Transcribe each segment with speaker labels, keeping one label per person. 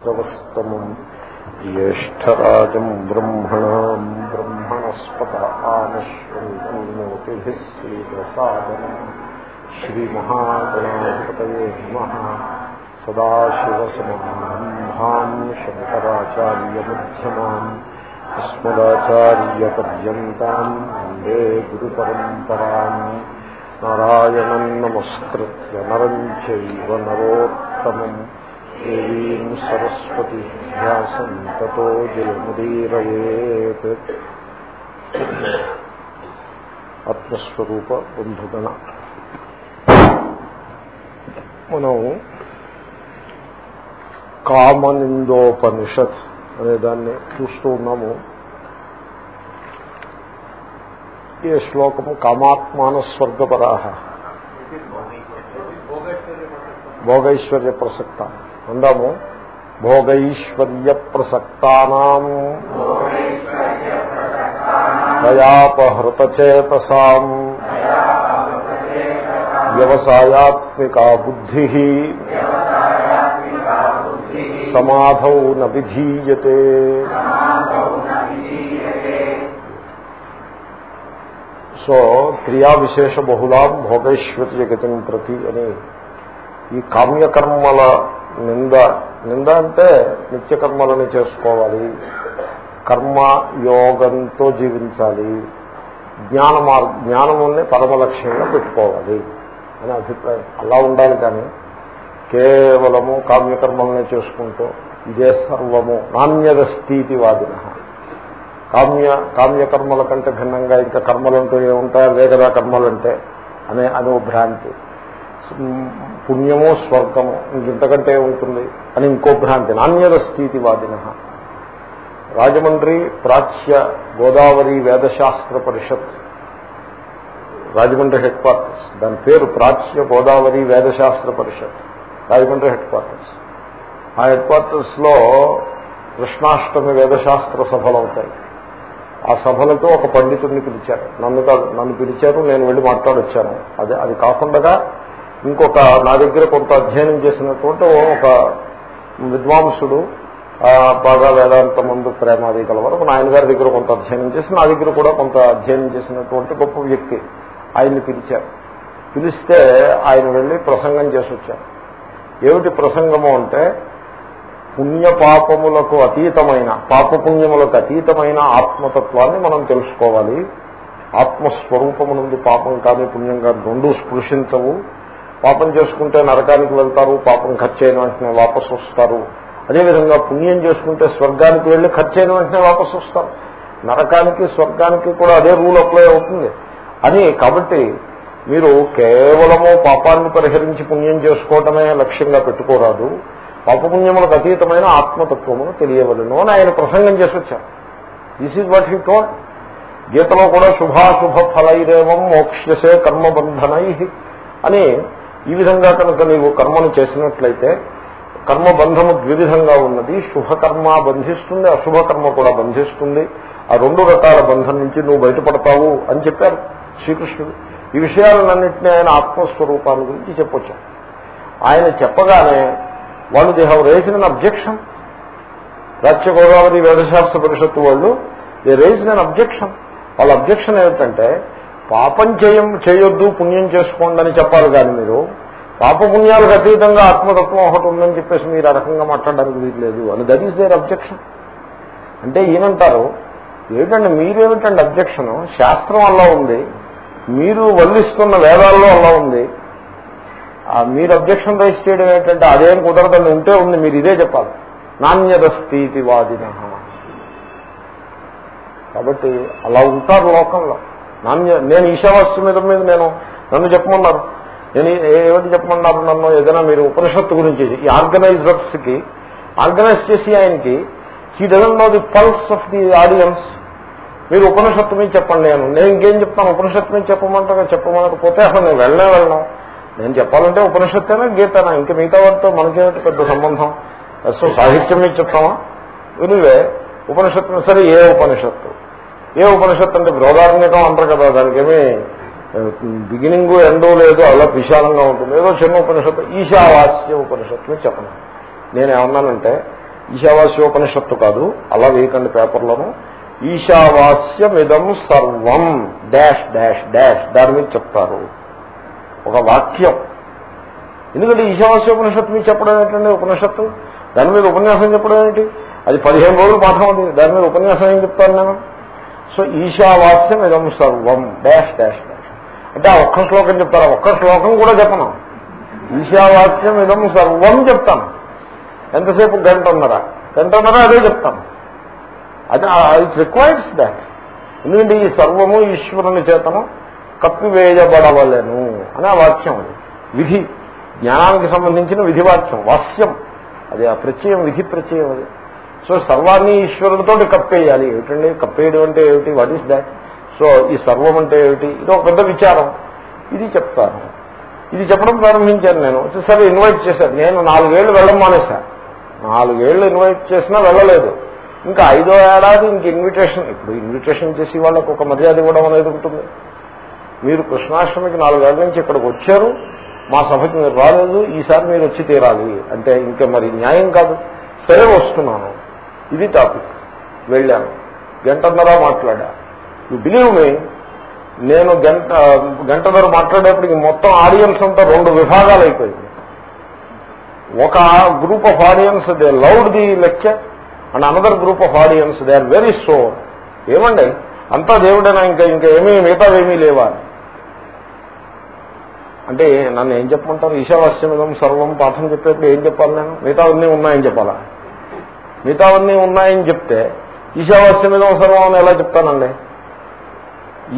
Speaker 1: ప్రవస్తమం జ్యేష్టరాజం బ్రహ్మణాం బ్రహ్మణస్పత ఆనశ్వంతోతిభిः శ్రీప్రసాదనం శ్రీమహాగణాధిపతయే నమ సదాశివసమారంభాం శంకరాచార్యమ్యమాన్ అస్మదాచార్యపర్యంతం వందే గురుపరంపరాం నారాయణం నమస్కృత్య నరం చైవ నరోత్తమం దేవీం సరస్వతి వ్యాసం తతో జలముదీరయేత్ ఆత్మస్వరూప బంధుగణ మనం కామనిందోపనిషత్ అనే దాన్ని చూస్తూ ఉన్నాము. ఏ శ్లోకము? కామాత్మాన స్వర్గపరాహ భోగైశ్వర్య ప్రసక్త. అందాము భోగైశ్వర్య ప్రసక్తానాం దయాపహృతచేతసాం వ్యవసాయాత్మికా బుద్ధి సమాధౌ న విధీయతే. సో క్రియా విశేష బహుళాం భోగైశ్వర్యగతిం ప్రతి అని ఈ కామ్యకర్మల నింద. నింద అంటే నిత్యకర్మలను చేసుకోవాలి. కర్మ యోగంతో జీవించాలి. జ్ఞాన మార్గ జ్ఞానముని పరమ లక్ష్యంగా పెట్టుకోవాలి అని అభిప్రాయం. అలా ఉండాలి కానీ కేవలము కామ్యకర్మల్ని చేసుకుంటూ ఇదే సర్వము. నాణ్యదస్థితి వాదిన కామ్య కామ్యకర్మల కంటే భిన్నంగా ఇంకా కర్మలంటూ ఏముంటాయి? వేగదా కదా కర్మలంటే అనే అనే భ్రాంతి పుణ్యమో స్వర్గము ఇంతకంటే ఉంటుంది అని ఇంకో భ్రాంతి. నాణ్యద స్థితి వాదిన రాజమండ్రి ప్రాచ్య గోదావరి వేదశాస్త్ర పరిషత్ రాజమండ్రి హెడ్ క్వార్టర్స్ దాని పేరు ప్రాచ్య గోదావరి వేదశాస్త్ర పరిషత్ రాజమండ్రి హెడ్ క్వార్టర్స్ ఆ హెడ్ క్వార్టర్స్లో కృష్ణాష్టమి వేదశాస్త్ర సభలు అవుతాయి. ఆ సభలతో ఒక పండితుడిని పిలిచారు. నన్ను నన్ను పిలిచారు నేను వెళ్ళి మాట్లాడొచ్చాను. అదే అది కాకుండా ఇంకొక నా దగ్గర కొంత అధ్యయనం చేసినటువంటి ఒక విద్వాంసుడు బాగా వేదాంత ముందు ప్రేమాది కలవారు. మా నాయనగారి దగ్గర కొంత అధ్యయనం చేసి నా దగ్గర కూడా కొంత అధ్యయనం చేసినటువంటి గొప్ప వ్యక్తి ఆయన్ని పిలిచారు. పిలిస్తే ఆయన వెళ్ళి ప్రసంగం చేసి వచ్చారు ఏమిటి ప్రసంగము అంటే పుణ్యపాపములకు అతీతమైన పాపపుణ్యములకు అతీతమైన ఆత్మతత్వాన్ని మనం తెలుసుకోవాలి. ఆత్మస్వరూపమునందు పాపం కానీ పుణ్యం కానీ రెండూ స్పృశించవు. పాపం చేసుకుంటే నరకానికి వెళ్తారు పాపం ఖర్చు అయిన వెంటనే వాపసు వస్తారు. అదేవిధంగా పుణ్యం చేసుకుంటే స్వర్గానికి వెళ్ళి ఖర్చు అయిన వెంటనే వాపసు వస్తారు. నరకానికి స్వర్గానికి కూడా అదే రూల్ అప్లై అవుతుంది. అని కాబట్టి మీరు కేవలము పాపాన్ని పరిహరించి పుణ్యం చేసుకోవటమే లక్ష్యంగా పెట్టుకోరాదు. పాపపుణ్యములకు అతీతమైన ఆత్మతత్వమును తెలియవలను అని ఆయన ప్రసంగం చేసి వచ్చారు. This is what he told గీతలో కూడా శుభాశుభ ఫలైరేవం మోక్ష్యసే కర్మబంధనై అని ఈ విధంగా కనుక నీవు కర్మను చేసినట్లయితే కర్మబంధము ద్విధంగా ఉన్నది. శుభకర్మ బంధిస్తుంది అశుభకర్మ కూడా బంధిస్తుంది. ఆ రెండు రకాల బంధం నుంచి నువ్వు బయటపడతావు అని చెప్పారు శ్రీకృష్ణుడు. ఈ విషయాలన్నింటినీ ఆయన ఆత్మస్వరూపాన్ని గురించి చెప్పొచ్చు. ఆయన చెప్పగానే వాళ్ళు they have raised an objection రాజ్య గోదావరి వేదశాస్త్ర పరిషత్తు వాళ్ళు దే రేసిన అన్ అబ్జెక్షన్ వాళ్ళ అబ్జెక్షన్ ఏమిటంటే పాపం చేయం చేయొద్దు పుణ్యం చేసుకోండి అని చెప్పాలి కానీ మీరు. పాపపుణ్యాలకు అతీతంగా ఆత్మతత్వం ఒకటి ఉందని చెప్పేసి మీరు ఆ రకంగా మాట్లాడడానికి వీల్లేదు. అని దట్ ఈస్ దేర్ అబ్జెక్షన్. అంటే ఈయనంటారు ఏమిటండి మీరేమిటండి అబ్జెక్షన్? శాస్త్రం అలా ఉంది. మీరు వల్లిస్తున్న వేదాల్లో అలా ఉంది. మీరు అబ్జెక్షన్ రైస్ చేయడం ఏంటంటే అదేం కుదరదని ఉంటే ఉంది మీరు ఇదే చెప్పాలి. నాణ్యత స్థితివాదిన కాబట్టి అలా ఉంటారు లోకంలో. నేను ఈశావాస్య మీద మీద నేను నన్ను చెప్పమన్నారు. నేను ఏమిటి చెప్పమన్నారు నన్ను? ఏదైనా మీరు ఉపనిషత్తు గురించి ఈ ఆర్గనైజర్స్కి ఆర్గనైజ్ చేసి ఆయనకి he doesn't know the pulse of the audience మీరు ఉపనిషత్తు మీద చెప్పండి నేను. నేను ఇంకేం చెప్తాను? ఉపనిషత్తు మీద చెప్పమంటారా? చెప్పమనకపోతే అసలు నేను వెళ్ళనే వెళ్ళను. నేను చెప్పాలంటే ఉపనిషత్తేనా గీతనా? ఇంకా మిగతా వాటితో మనకేమిటి పెద్ద సంబంధం? సో సాహిత్యం మీద చెప్తామా? ఎనివే ఉపనిషత్తు సరే ఏ ఉపనిషత్తు? ఏ ఉపనిషత్తు అంటే బృహదారణ్యకం అంటారు కదా దానికేమీ బిగినింగ్ ఎండో లేదు అలా విశాలంగా ఉంటుంది. ఏదో చిన్న ఉపనిషత్తు ఈశావాస్య ఉపనిషత్తుని చెప్పను. నేనేమన్నానంటే ఈశావాస్యోపనిషత్తు కాదు అలా వేయకండి పేపర్లను. ఈశావాస్యమిదం సర్వం డాష్ డాష్ డాష్ దాని మీద చెప్తారు. ఒక వాక్యం. ఎందుకంటే ఈశావాస్యోపనిషత్తు మీద చెప్పడం ఏంటండి ఉపనిషత్తు? దాని మీద ఉపన్యాసం చెప్పడం ఏంటి? అది పదిహేను రోజులు పాఠం ఉంది దాని మీద ఉపన్యాసం ఏం చెప్తాను నేను? సో ఈశావాస్యం ఇదం సర్వం. Dash dash dash. అంటే ఆ ఒక్క శ్లోకం చెప్తారా. ఒక్క శ్లోకం కూడా చెప్పను. ఈశావాస్యం ఇదం సర్వం చెప్తాను. ఎంతసేపు? గంటన్నర. గంటన్నర అదే చెప్తాను. అది ఇట్ రిక్వైర్స్ దాట్ ఎందుకంటే ఈ సర్వము ఈశ్వరుని చేతను కప్పివేయబడవలను అనే ఆ వాక్యం అది. విధి. జ్ఞానానికి సంబంధించిన విధివాక్యం. వాస్యం. అది ఆ ప్రత్యయం విధి ప్రత్యయం అది. సో సర్వాన్ని ఈశ్వరుడితో కప్పేయాలి ఏమిటండి? కప్పేయడం అంటే ఏమిటి? వాట్ ఈస్ దాట్ సో ఈ సర్వం అంటే ఏమిటి? ఇది ఒక పెద్ద విచారం. ఇది చెప్తాను. ఇది చెప్పడం ప్రారంభించాను నేను. సరే ఇన్వైట్ చేశాను నేను నాలుగేళ్ళు వెళ్ళడం మానేశాను నాలుగేళ్ళు ఇన్వైట్ చేసినా వెళ్ళలేదు. ఇంకా ఐదో ఏడాది ఇంక ఇన్విటేషన్ ఇప్పుడు ఇన్విటేషన్ చేసి వాళ్ళకు ఒక మర్యాద ఇవ్వడం అనేది ఉంటుంది. మీరు కృష్ణాష్టమికి నాలుగేళ్ళ నుంచి ఇక్కడికి వచ్చారు. మా సభకి మీరు రాలేదు. ఈసారి మీరు వచ్చి తీరాలి. అంటే ఇంకా మరి న్యాయం కాదు. సరే వస్తున్నాను. ఇది టాపిక్. వెళ్ళాను గంటన్నర మాట్లాడా. యు బిలీవ్ మీ నేను గంట గంటన్నర మాట్లాడేప్పటికి మొత్తం ఆడియన్స్ అంతా రెండు విభాగాలు అయిపోయింది. ఒక group of audience they laud the lecture and another group of audience they are very so ఏమండి? అంతా దేవుడైనా? ఇంకా ఇంకా ఏమీ మిగతావేమీ లేవా? అంటే నన్ను ఏం చెప్పమంటారు? ఈశావాస్యమిదం సర్వం పాఠం చెప్పేప్పుడు ఏం చెప్పాలి నేను? మిగతా అన్నీ ఉన్నాయని చెప్పాలా? మిగతావన్నీ ఉన్నాయని చెప్తే ఈశావాస్యమిదం సర్వం అని ఎలా చెప్తానండి?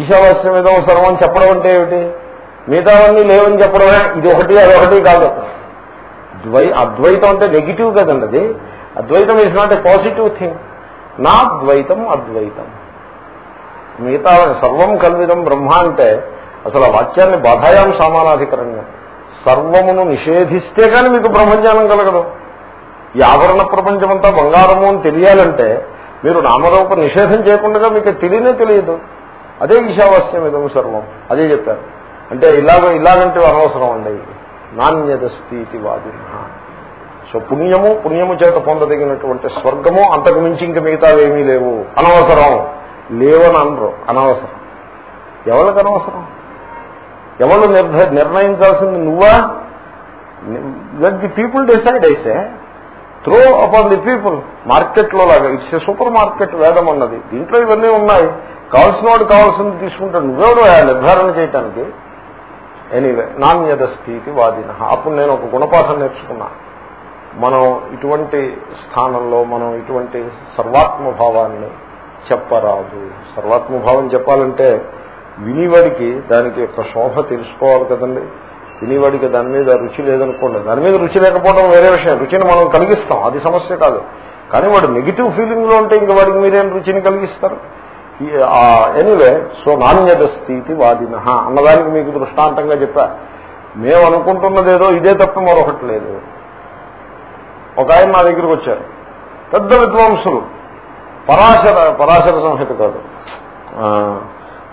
Speaker 1: ఈశావాస్యమిదం సర్వం చెప్పడం అంటే ఏమిటి? మిగతావన్నీ లేవని చెప్పడమే ఇది ఒకటి అదొకటి కాదు. ద్వై అద్వైతం అంటే నెగిటివ్ కదండి అది. అద్వైతం is not a positive thing నా ద్వైతం అద్వైతం. మిగతా సర్వం కల్విదం బ్రహ్మ అంటే అసలు ఆ వాక్యాన్ని బాధాయాం సమానాధికరంగా. సర్వమును నిషేధిస్తే కానీ మీకు బ్రహ్మజ్ఞానం కలగదు. ఈ ఆవరణ ప్రపంచమంతా బంగారము అని తెలియాలంటే మీరు నామరూప నిషేధం చేయకుండా మీకు తెలియనే తెలియదు. అదే ఈశావాస్యం ఇదం సర్వం. అదే చెప్పారు. అంటే ఇలాగ ఇలాగంటే అనవసరం అండి. నాణ్యదస్థితి వాదిన. సో పుణ్యము పుణ్యము చేత పొందదగినటువంటి స్వర్గము అంతకు మించి ఇంక మిగతావేమీ లేవు. అనవసరం. లేవని అనరు. అనవసరం. ఎవరికి అనవసరం? ఎవరు నిర్ణయించాల్సింది నువ్వా? లెట్ ది పీపుల్ డిసైడ్ అయితే త్రో అపాన్ ది పీపుల్ మార్కెట్లో లాగా. ఇట్స్ ఏ సూపర్ మార్కెట్ వేదం అన్నది. దీంట్లో ఇవన్నీ ఉన్నాయి. కావాల్సిన వాడు కావాల్సింది తీసుకుంటాడు. నువ్వెవడు నిర్ధారణ చేయటానికి? ఎనీవే నాణ్యత స్థితి వాదిన. అప్పుడు నేను ఒక గుణపాఠం నేర్చుకున్నా. మనం ఇటువంటి స్థానంలో మనం ఇటువంటి సర్వాత్మభావాన్ని చెప్పరాదు. సర్వాత్మభావం చెప్పాలంటే వినివాడికి దానికి యొక్క శోభ తెలుసుకోవాలి కదండి. తినేవాడికి దాని మీద రుచి లేదనుకోండి. దాని మీద రుచి లేకపోవడం వేరే విషయం. రుచిని మనం కలిగిస్తాం. అది సమస్య కాదు. కానీ వాడు నెగిటివ్ ఫీలింగ్లో ఉంటే ఇంకా వాడికి మీరేం రుచిని కలిగిస్తారు? ఎనీవే సో నాణ్యత స్థితి వాదిన అన్నదానికి మీకు దృష్టాంతంగా చెప్పా. మేము అనుకుంటున్నదేదో ఇదే తప్ప మరొకటి లేదు. ఒక ఆయన నా దగ్గరికి వచ్చారు. పెద్ద విద్వాంసులు. పరాశర పరాశర సంహిత కాదు.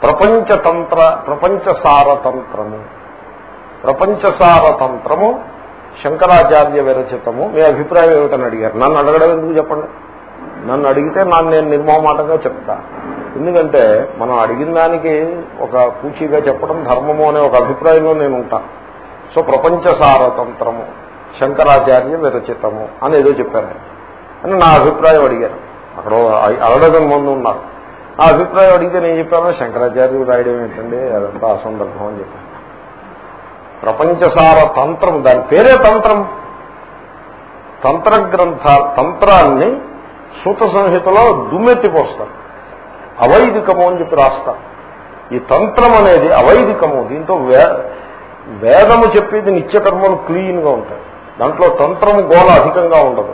Speaker 1: ప్రపంచతంత్ర ప్రపంచ సారతంత్రము ప్రపంచసార తంత్రము శంకరాచార్య విరచితము. మీ అభిప్రాయం ఏమిటని అడిగారు. నన్ను అడగడం ఎందుకు చెప్పండి? నన్ను అడిగితే నన్ను నేను నిర్మోమాటంగా చెప్తా. ఎందుకంటే మనం అడిగిన దానికి ఒక పూచీగా చెప్పడం ధర్మము అనే ఒక అభిప్రాయంలో నేను ఉంటాను సో ప్రపంచ సారతంత్రము శంకరాచార్య విరచితము అని ఏదో చెప్పాను అని నా అభిప్రాయం అడిగారు. అక్కడ అరడగం ముందు ఉన్నారు. నా అభిప్రాయం అడిగితే నేను చెప్పాను శంకరాచార్యుడు రాయడం ఏంటండి? అదంతా అసందర్భం అని చెప్పాను ప్రపంచసార తంత్రం దాని పేరే తంత్రం. తంత్ర గ్రంథ తంత్రాన్ని సూత సంహితలో దుమ్మెత్తిపోస్తారు. అవైదికము అని చెప్పి రాస్తారు. ఈ తంత్రం అనేది అవైదికము. దీంతో వేదము చెప్పేది నిత్యకర్మలు క్లీన్గా ఉంటాయి. దాంట్లో తంత్రము గోళ అధికంగా ఉండదు.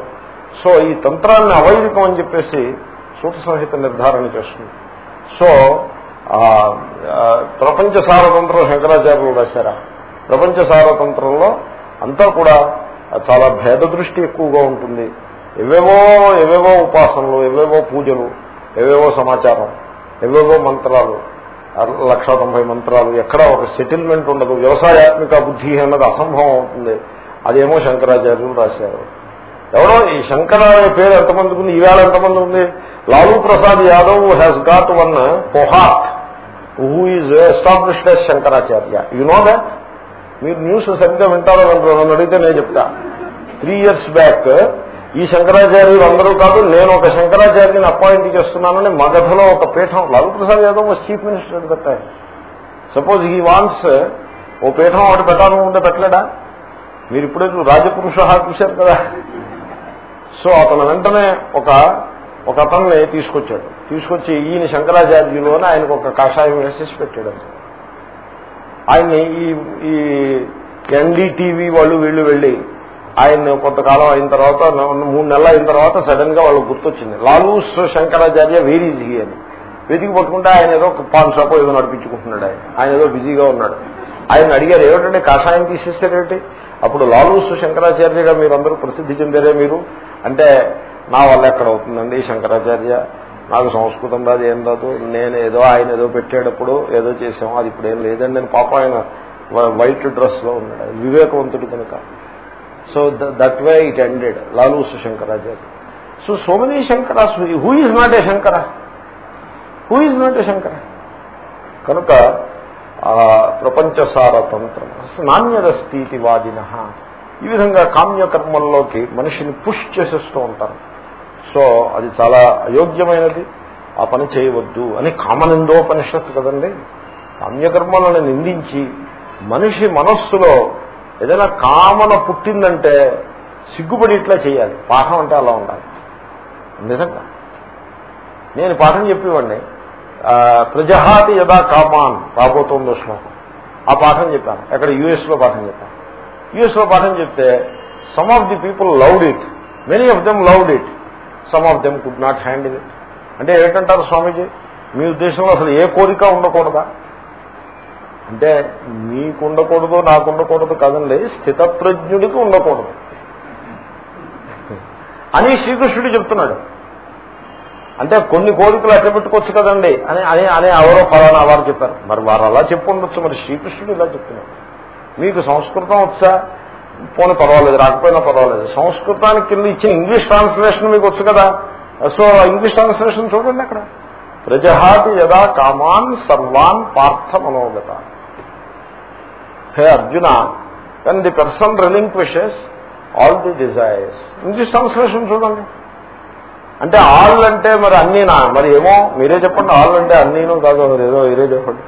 Speaker 1: సో ఈ తంత్రాన్ని అవైదికం అని చెప్పేసి సూత సంహిత నిర్ధారణ చేస్తుంది. సో ప్రపంచ సారతంత్రం శంకరాచార్యులు రాశారా? ప్రపంచ సారతంత్రంలో అంతా కూడా చాలా భేద దృష్టి ఎక్కువగా ఉంటుంది. ఎవేవో ఎవేవో ఉపాసనలు ఎవేవో పూజలు ఎవేవో సమాచారం ఎవేవో మంత్రాలు లక్ష తొంభై మంత్రాలు ఎక్కడ ఒక సెటిల్మెంట్ ఉండదు. వ్యవసాయాత్మిక బుద్ధి అన్నది అసంభవం అవుతుంది. అదేమో శంకరాచార్యులు రాశారు. ఎవరో ఈ శంకర పేరు ఎంతమంది ఉంది? ఈవేళ ఎంతమంది ఉంది? Lalu Prasad Yadav has got one పొహాట్ who is established as Shankaracharya you know that మీరు న్యూస్ సరిగ్గా వింటారో నన్ను అడిగితే నేను చెప్తా. త్రీ ఇయర్స్ బ్యాక్ ఈ శంకరాచార్యులు అందరూ కాదు నేను ఒక శంకరాచార్యుని అపాయింట్ చేస్తున్నానని మగధలో ఒక పీఠం లాలూ ప్రసాద్ యాదవ్ చీఫ్ మినిస్టర్ పెట్టారు సపోజ్ ఈ వాన్స్ ఓ పీఠం ఒకటి పెట్టాను ఉంటే పెట్టలేడా? మీరు ఇప్పుడే రాజపురుష చూశారు కదా. సో అతను వెంటనే ఒక ఒక అతన్ని తీసుకొచ్చాడు. తీసుకొచ్చి ఈయన శంకరాచార్యులు అని ఆయనకు ఒక కషాయం వేసేసి పెట్టాడు. ఆయన్ని ఈ ఈ ఎన్డీటీవీ వాళ్ళు వీళ్ళు వెళ్ళి ఆయన కొంతకాలం అయిన తర్వాత మూడు నెలలు అయిన తర్వాత సడన్గా వాళ్ళకి గుర్తొచ్చింది. లాలూస్ శంకరాచార్య వేరీజీ అని. వెతికి పట్టుకుంటే ఆయన ఏదో పాన్ షాప్ ఏదో నడిపించుకుంటున్నాడు ఆయన. ఆయన ఏదో బిజీగా ఉన్నాడు. ఆయన అడిగారు ఏమిటంటే కాషాయం తీసేస్తారేమిటి అప్పుడు లాలూస్ శంకరాచార్యగా మీరు అందరూ ప్రసిద్ధి చెందారే మీరు? అంటే నా వల్ల ఎక్కడ అవుతుందండి శంకరాచార్య? నాకు సంస్కృతం రాదు ఏం రాదు నేను ఏదో ఆయన ఏదో పెట్టేటప్పుడు ఏదో చేసాము అది ఇప్పుడు ఏం లేదండి. నేను పాప ఆయన వైట్ డ్రెస్లో ఉన్నాడు. వివేకవంతుడు కనుక. So that way it ended. Lalu's Shankaracharya so so many Shankaras who is not a Shankara? Who is not a Shankara? కనుక ప్రపంచసార తంత్రం నాణ్యదస్థితి వాదిన. ఈ విధంగా కామ్యకర్మల్లోకి మనిషిని పుష్ చేసేస్తూ ఉంటారు. సో అది చాలా అయోగ్యమైనది. ఆ పని చేయవద్దు అని కామనిందోపనిషత్తు కదండి. కామ్యకర్మలను నిందించి మనిషి మనస్సులో ఏదైనా కామన పుట్టిందంటే సిగ్గుపడి ఇట్లా చేయాలి. పాఠం అంటే అలా ఉండాలి. నిజంగా. నేను పాఠం చెప్పేవాడిని. ప్రజహాతి యదా కామాన్ రాబోతోందో శ్లోకం. ఆ పాఠం చెప్పాను. ఎక్కడ యూఎస్లో పాఠం చెప్పాను. యూఎస్లో పాఠం చెప్తే some of the people loved it many of them loved it some of them could not handle it అంటే ఏంటంటారు స్వామీజీ? మీ ఉద్దేశంలో అసలు ఏ కోరిక ఉండకూడదా? అంటే మీకు ఉండకూడదు నాకు ఉండకూడదు కదండి స్థితప్రజ్ఞుడికి ఉండకూడదు. అని శ్రీకృష్ణుడు చెప్తున్నాడు. అంటే కొన్ని కోరికలు అట్ట పెట్టుకోవచ్చు కదండి అని అని అనే ఎవరో ఫలానా వారు చెప్పారు. మరి వారు అలా ఉండొచ్చు మరి శ్రీకృష్ణుడు ఇలా చెప్తున్నారు మీకు సంస్కృతం వచ్చా? పోనీ పర్వాలేదు రాకపోయినా పర్వాలేదు. సంస్కృతానికి కింద ఇచ్చిన ఇంగ్లీష్ ట్రాన్స్లేషన్ మీకు వచ్చు కదా. సో ఇంగ్లీష్ ట్రాన్స్లేషన్ చూడండి అక్కడ. ప్రజహాతి యదా కామాన్ సర్వాన్ పార్థ మనోగత. హే Arjuna then the person wishes all the desires English translation చూడండి. అంటే ఆల్ అంటే మరి అన్నీనా? మరి ఏమో మీరే చెప్పండి ఆల్ అంటే అన్నీనో కాదు మరి ఏదో మీరే చెప్పండి.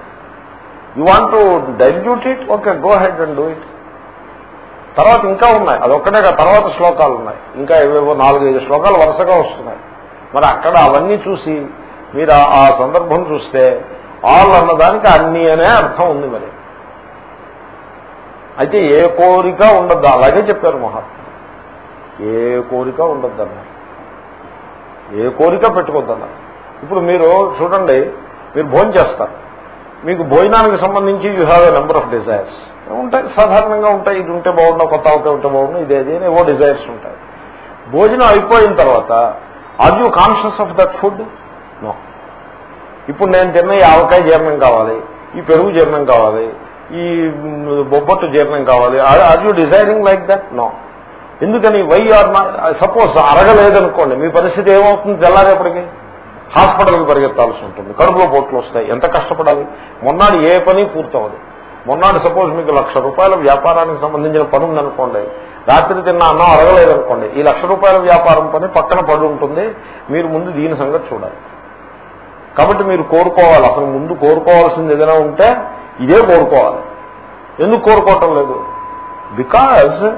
Speaker 1: You want to dilute it okay go ahead and do it తర్వాత ఇంకా ఉన్నాయి. అదొక్కటే తర్వాత శ్లోకాలు ఉన్నాయి. ఇంకా ఏవేవో నాలుగైదు శ్లోకాలు వరుసగా వస్తున్నాయి. మరి అక్కడ అవన్నీ చూసి మీరు ఆ సందర్భం చూస్తే ఆల్ అన్నదానికి అన్ని అనే అర్థం ఉంది మరి. అయితే ఏ కోరిక ఉండద్దు? అలాగే చెప్పారు మహాత్మ ఏ కోరిక ఉండద్దు అన్నారు ఏ కోరిక పెట్టుకోద్దన్నారు. ఇప్పుడు మీరు చూడండి మీరు భోజనం చేస్తారు మీకు భోజనానికి సంబంధించి you have a number of desires ఉంటాయి సాధారణంగా ఉంటాయి. ఇది ఉంటే బాగుండా కొత్త అవుతే ఉంటే బాగుండు ఇదేది ఏవో డిజైర్స్ ఉంటాయి. భోజనం అయిపోయిన తర్వాత are you conscious of that food no ఇప్పుడు నేను తిన్న ఈ ఆవకాయ జీర్ణం కావాలి ఈ పెరుగు జీర్ణం కావాలి ఈ బొబ్బట్టు జీర్ణం కావాలి are you desiring like that no ఎందుకని వై ఆర్ సపోజ్ అరగలేదనుకోండి మీ పరిస్థితి ఏమవుతుంది తెల్లారేపటికి? హాస్పిటల్కి పరిగెత్తాల్సి ఉంటుంది. కడుపులో పోట్లు వస్తాయి. ఎంత కష్టపడాలి? మొన్నాడు ఏ పని పూర్తవదు మొన్నాడు సపోజ్ మీకు లక్ష రూపాయల వ్యాపారానికి సంబంధించిన పని ఉందనుకోండి రాత్రి తిన్న అన్నం అరగలేదనుకోండి ఈ లక్ష రూపాయల వ్యాపారం పని పక్కన పడి ఉంటుంది. మీరు ముందు దీని సంగతి చూడాలి. కాబట్టి మీరు కోరుకోవాలి. అసలు ముందు కోరుకోవాల్సింది ఏదైనా ఉంటే ఇదే కోరుకోవాలి. ఎందుకు కోరుకోవటం లేదు? Because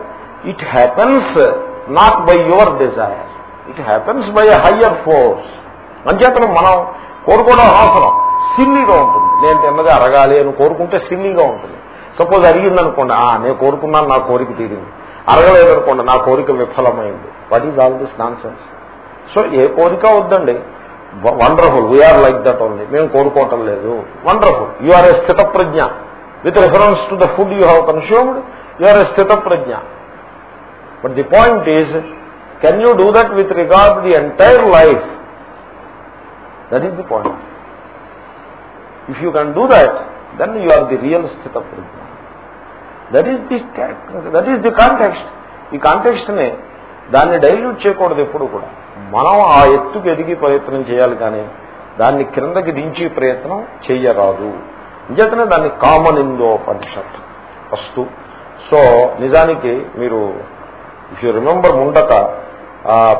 Speaker 1: it happens not by your desire it happens by a higher force మంచేతనం మనం కోరుకోవడం అవసరం సిల్లీగా ఉంటుంది. నేను తిన్నది అరగాలి అని కోరుకుంటే సిల్లీగా ఉంటుంది. సపోజ్ అరిగిందనుకోండి ఆ నేను కోరుకున్నాను నా కోరిక తీరింది. అరగలేదనుకోండి నా కోరిక విఫలమైంది. What is all this nonsense so ఏ కోరిక వద్దండి. Wonderful we are like that only మేము కోరుకోవటం లేదు. Wonderful you are a sthita prajna with reference to the food you have consumed you are a sthita prajna but the point is can you do that with regard the entire life that is the point if you can do that then you are the real sthita prajna that is the that is the context ఈ కాంటెక్స్ట్ని దాన్ని dilute చేయకూడదు ఎప్పుడు కూడా. మనం ఆ ఎత్తుకు ఎదిగి ప్రయత్నం చేయాలి కానీ దాన్ని క్రిందకి దించి ప్రయత్నం చేయరాదు. అంచేతనే దాన్ని కామన్ ఇందోపనిషత్ వస్తు. సో నిజానికి మీరు ఇఫ్ యూ రిమెంబర్ ముండక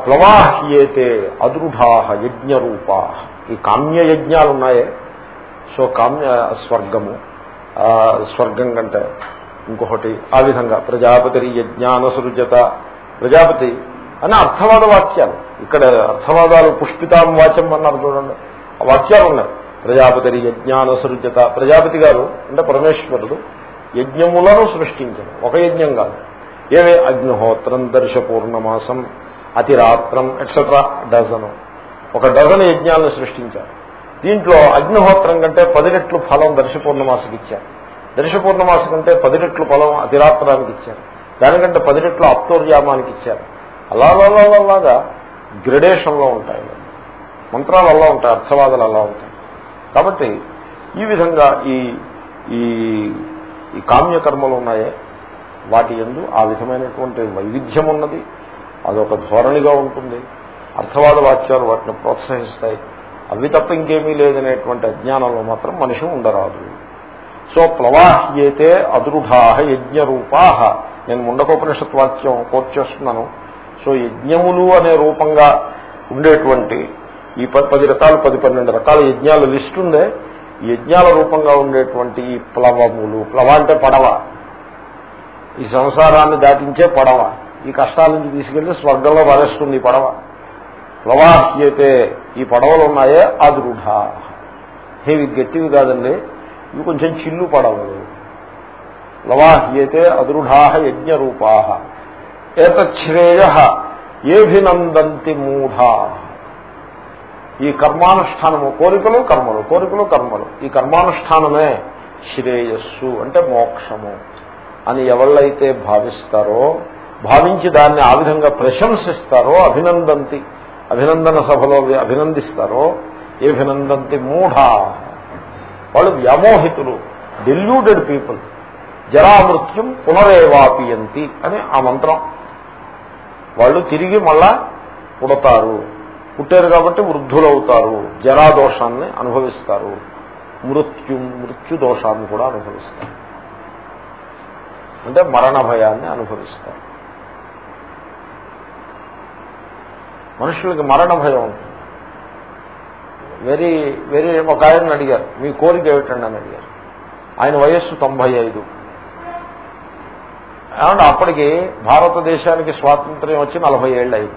Speaker 1: ప్లవాహ్యేతే అదృఢా యజ్ఞరూపా ఈ కామ్య యజ్ఞాలు ఉన్నాయే సో కామ్య స్వర్గము స్వర్గం కంటే ఇంకొకటి ఆ విధంగా ప్రజాపతి యజ్ఞాన సృజత ప్రజాపతి అని అర్థవాద వాక్యాలు. ఇక్కడ అర్థవాదాలు పుష్పితాం వాచం అన్నారు చూడండి. ఆ వాక్యాలు ఉన్నాయి. ప్రజాపతి యజ్ఞానసృజత. ప్రజాపతి గారు అంటే పరమేశ్వరుడు యజ్ఞములను సృష్టించను ఒక యజ్ఞం కాదు. ఏవే? అగ్నిహోత్రం దర్శ పూర్ణమాసం అతిరాత్రం ఎట్సెట్రా డజను ఒక డజన్ యజ్ఞాలను సృష్టించారు. దీంట్లో అగ్నిహోత్రం కంటే పది రెట్లు ఫలం దర్శ పూర్ణమాసకి ఇచ్చారు. దర్శ పూర్ణమాస కంటే పది రెట్లు ఫలం అతిరాత్రానికి ఇచ్చారు. దానికంటే పది రెట్లు అప్తోర్యామానికి ఇచ్చారు. అలాగా గ్రడేషన్లో ఉంటాయి. మంత్రాలు అలా ఉంటాయి అర్థవాదాలు అలా ఉంటాయి. కాబట్టి ఈ విధంగా ఈ ఈ ఈ కామ్యకర్మలు ఉన్నాయే. వాటి ఎందు ఆ విధమైనటువంటి వైవిధ్యం ఉన్నది. అదొక ధోరణిగా ఉంటుంది. అర్థవాద వాక్యాలు వాటిని ప్రోత్సహిస్తాయి. అవి తప్ప ఇంకేమీ లేదనేటువంటి అజ్ఞానంలో మాత్రం మనిషి ఉండరాదు. సో ప్లవాహ్యేతే అదృఢా యజ్ఞరూపా నేను ముండకోపనిషత్ వాక్యం కోర్టు చేస్తున్నాను. సో యజ్ఞములు అనే రూపంగా ఉండేటువంటి ఈ పది రకాలు పది పన్నెండు రకాల యజ్ఞాల లిస్ట్ ఉందే. యజ్ఞాల రూపంగా ఉండేటువంటి ఈ ప్లవములు. ప్లవ అంటే పడవ. ఈ సంసారాన్ని దాటించే పడవ. ఈ కష్టాల నుంచి తీసుకెళ్ళి స్వర్గంలో వరేస్తుంది ఈ పడవ. ప్లవాహ్యతే ఈ పడవలు ఉన్నాయే అదృఢ. ఇవి గట్టివి కాదండి. ఇవి కొంచెం చిల్లు పడవలు. ప్లవాహ్యతే యజ్ఞ యజ్ఞరూపా ఏతశ్రేయ ఏభినందంతి మూఢా. ఈ కర్మానుష్ఠానము కోరికలు కర్మలు కోరికలు కర్మలు. ఈ కర్మానుష్ఠానమే శ్రేయస్సు అంటే మోక్షము అని ఎవళ్ళైతే భావిస్తారో భావించి దాన్ని ఆ విధంగా ప్రశంసిస్తారో అభినందంతి. అభినందన సభలో అభినందిస్తారో ఏ అభినందంతి మూఢ. వాళ్ళు వ్యామోహితులు డెల్యూటెడ్ పీపుల్ జరామృత్యం పునరేవాపియంతి అని ఆ మంత్రం. వాళ్ళు తిరిగి మళ్ళా పుడతారు. పుట్టారు కాబట్టి వృద్ధులవుతారు. జరాదోషాన్ని అనుభవిస్తారు. మృత్యు మృత్యు దోషాన్ని కూడా అనుభవిస్తారు. అంటే మరణ భయాన్ని అనుభవిస్తారు. మనుషులకి మరణ భయం ఉంటుంది. వెరీ వెరీ ఒక ఆయన అడిగారు మీ కోరిక ఏమిటండి? అని అడిగారు. ఆయన వయస్సు తొంభై ఐదు. ఏమంటే అప్పటికి భారతదేశానికి స్వాతంత్ర్యం వచ్చి నలభై ఏళ్ళు అయింది.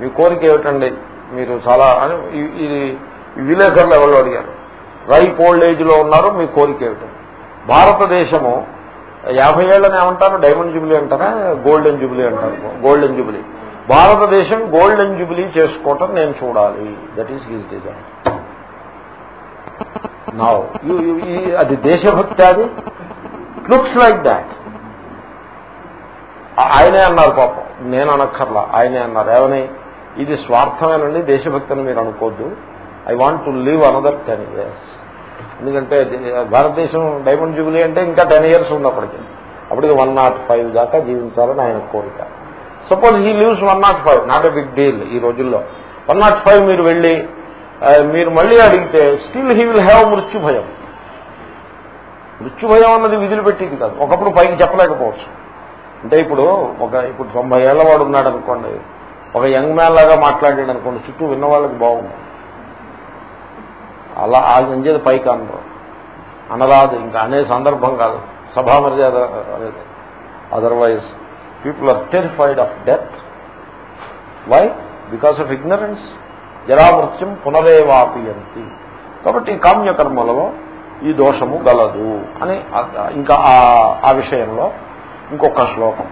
Speaker 1: మీ కోరిక ఏమిటండి? మీరు చాలా అని ఇది విలేకరులు ఎవరు అడిగారు. రైప్ ఓల్డ్ ఏజ్లో ఉన్నారు మీ కోరిక ఏమిటండి భారతదేశము యాభై ఏళ్ళని ఏమంటారు? డైమండ్ జూబిలీ అంటారా? గోల్డెన్ జూబిలీ అంటారు. Golden jubilee. భారతదేశం గోల్డెన్ జూబిలీ చేసుకోవటం నేను చూడాలి. దట్ ఈస్ హిజ్ డిజైన్ నా అది దేశభక్తి అది? లుక్స్ లైక్ దాట్ ఆయనే అన్నారు పాపం. నేను అనక్కర్లా. ఆయనే అన్నారు. ఏమని? ఇది స్వార్థమేనండి దేశభక్తిని మీరు అనుకోద్దు. I want to live another ten years ఎందుకంటే భారతదేశం డైమండ్ జూబిలీ అంటే ఇంకా టెన్ ఇయర్స్ ఉన్నప్పటికీ. అప్పటికి వన్ నాట్ ఫైవ్ దాకా జీవించాలని ఆయన కోరిక. Suppose he lives one not five not a big deal ఈ రోజుల్లో. వన్ నాట్ ఫైవ్ మీరు వెళ్ళి మీరు మళ్ళీ అడిగితే స్టిల్ హీ విల్ హ్యావ్ మృత్యు భయం. మృత్యు భయం అన్నది విధులు పెట్టింది కాదు. ఒకప్పుడు పైకి చెప్పలేకపోవచ్చు. అంటే ఇప్పుడు ఒక ఇప్పుడు తొంభై ఏళ్ళ వాడు ఉన్నాడు అనుకోండి. ఒక యంగ్ మ్యాన్ లాగా మాట్లాడాడు అనుకోండి చుట్టూ విన్నవాళ్ళకి బాగుంది అలా ఆ అంజేది పైకి అనరు. అనరాదు ఇంకా అనే సందర్భం కాదు. సభా మర్యాద otherwise people are terrified of death why because of ignorance జరామృత్యం పునరేవాపియంతి కాబట్టి కామ్యకర్మలలో ఈ దోషము గలదు. అని ఇంకా ఆ విషయంలో ఇంకొక శ్లోకం.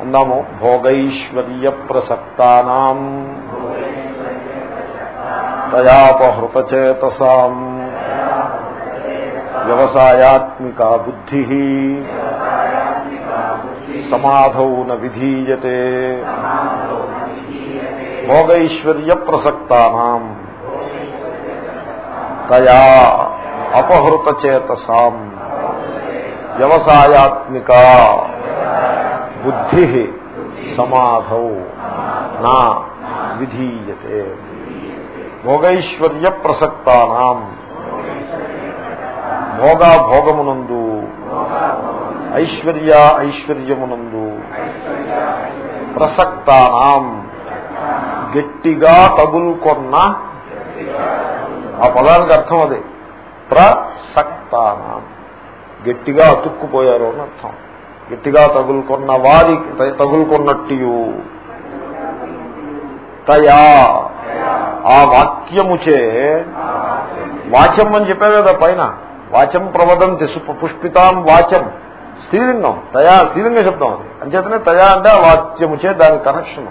Speaker 1: అందాము భోగైశ్వర్య ప్రసక్తానాం. తయాపహృతచేతసాం. వ్యవసాయాత్మిక బుద్ధి. సమాధౌ న విధీయతే. భోగైశ్వర్య ప్రసక్తానాం తయా అపహృతచేతసాం. వ్యవసాయాత్మిక బుద్ధి సమాధౌ నా విధీయతే. భోగైశ్వర్య ప్రసక్తానాం భోగా భోగమునందు ఐశ్వర్య ఐశ్వర్యమునందు ప్రసక్తానాం. గట్టిగా తగులుకొన్న ఆ పదానికి అర్థం అది. ప్రసక్తానాం. గట్టిగా అతుక్కుపోయారు అని అర్థం. గట్టిగా తగులుకున్న వారి తగులుకున్నట్టు తయా. ఆ వాక్యముచే వాచ్యం అని చెప్పారు కదా పైన. వాచం ప్రవదంతి పుష్పితాం వాచం స్త్రీలింగం తయా స్త్రీలింగ శబ్దం అది. అంచేతనే తయా అంటే ఆ వాక్యముచే దాని కనెక్షన్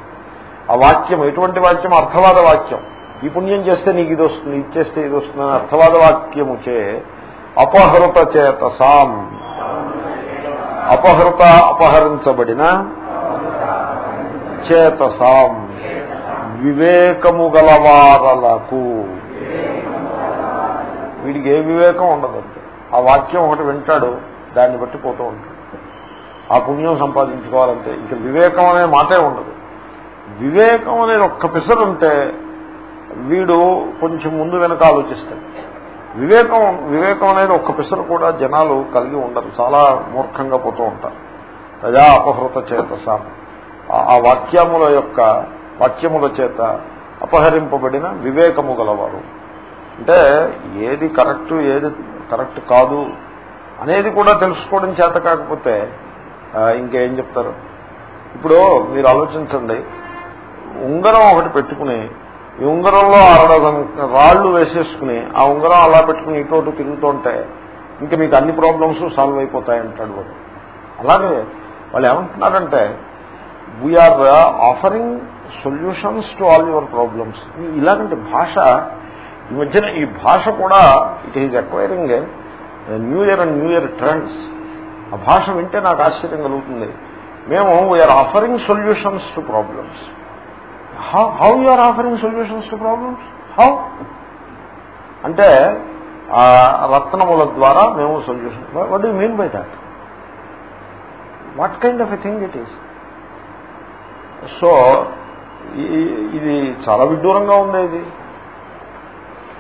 Speaker 1: ఆ వాక్యం ఎటువంటి వాక్యం అర్థవాద వాక్యం ఈ పుణ్యం చేస్తే నీకు ఇది వస్తుంది ఇది చేస్తే ఇది వస్తుంది అని అర్థవాద వాక్యముచే అపహృత చేత సాం అపహృత అపహరించబడిన చేతసాం. వివేకము గలవారలకు. వీడికి ఏ వివేకం ఉండదండి. ఆ వాక్యం ఒకటి వింటాడు. దాన్ని బట్టి పోతూ ఉంటాడు ఆ పుణ్యం సంపాదించుకోవాలంటే ఇక వివేకం అనే మాటే ఉండదు. వివేకం అనేది ఒక్క పిసరుంటే వీడు కొంచెం ముందు వెనక ఆలోచిస్తాడు. వివేకం వివేకం అనేది ఒక్క పిసరు కూడా జనాలు కలిగి ఉండరు. చాలా మూర్ఖంగా పోతూ ఉంటారు. ప్రజా అపహృత చేత సాము ఆ వాక్యముల యొక్క వాక్యముల చేత అపహరింపబడిన వివేకము గలవారు. అంటే ఏది కరెక్ట్ ఏది కరెక్ట్ కాదు అనేది కూడా తెలుసుకోవడం చేత కాకపోతే ఇంకేం చెప్తారు? ఇప్పుడు మీరు ఆలోచించండి. ఉంగరం ఒకటి పెట్టుకుని ఈ ఉంగరంలో అరడజన్ రాళ్ళు వేసేసుకుని ఆ ఉంగరం అలా పెట్టుకుని ఇటు తిరుగుతుంటే ఇంకా మీకు అన్ని ప్రాబ్లమ్స్ సాల్వ్ అయిపోతాయంటాడు వాడు. అలాగే వాళ్ళు ఏమంటున్నారంటే we are offering solutions to all your problems ఇలాంటి భాష ఈ మధ్యన ఈ భాష కూడా it is acquiring new year and new year trends ఆ భాష వింటే నాకు ఆశ్చర్యం కలుగుతుంది. మేము we are offering solutions to problems how how are offering solutions to problems how అంటే రత్నముల ద్వారా మేము solution what do mean by that what kind of a thing it is so ఇది చాలా విడ్డూరంగా ఉంది ఇది.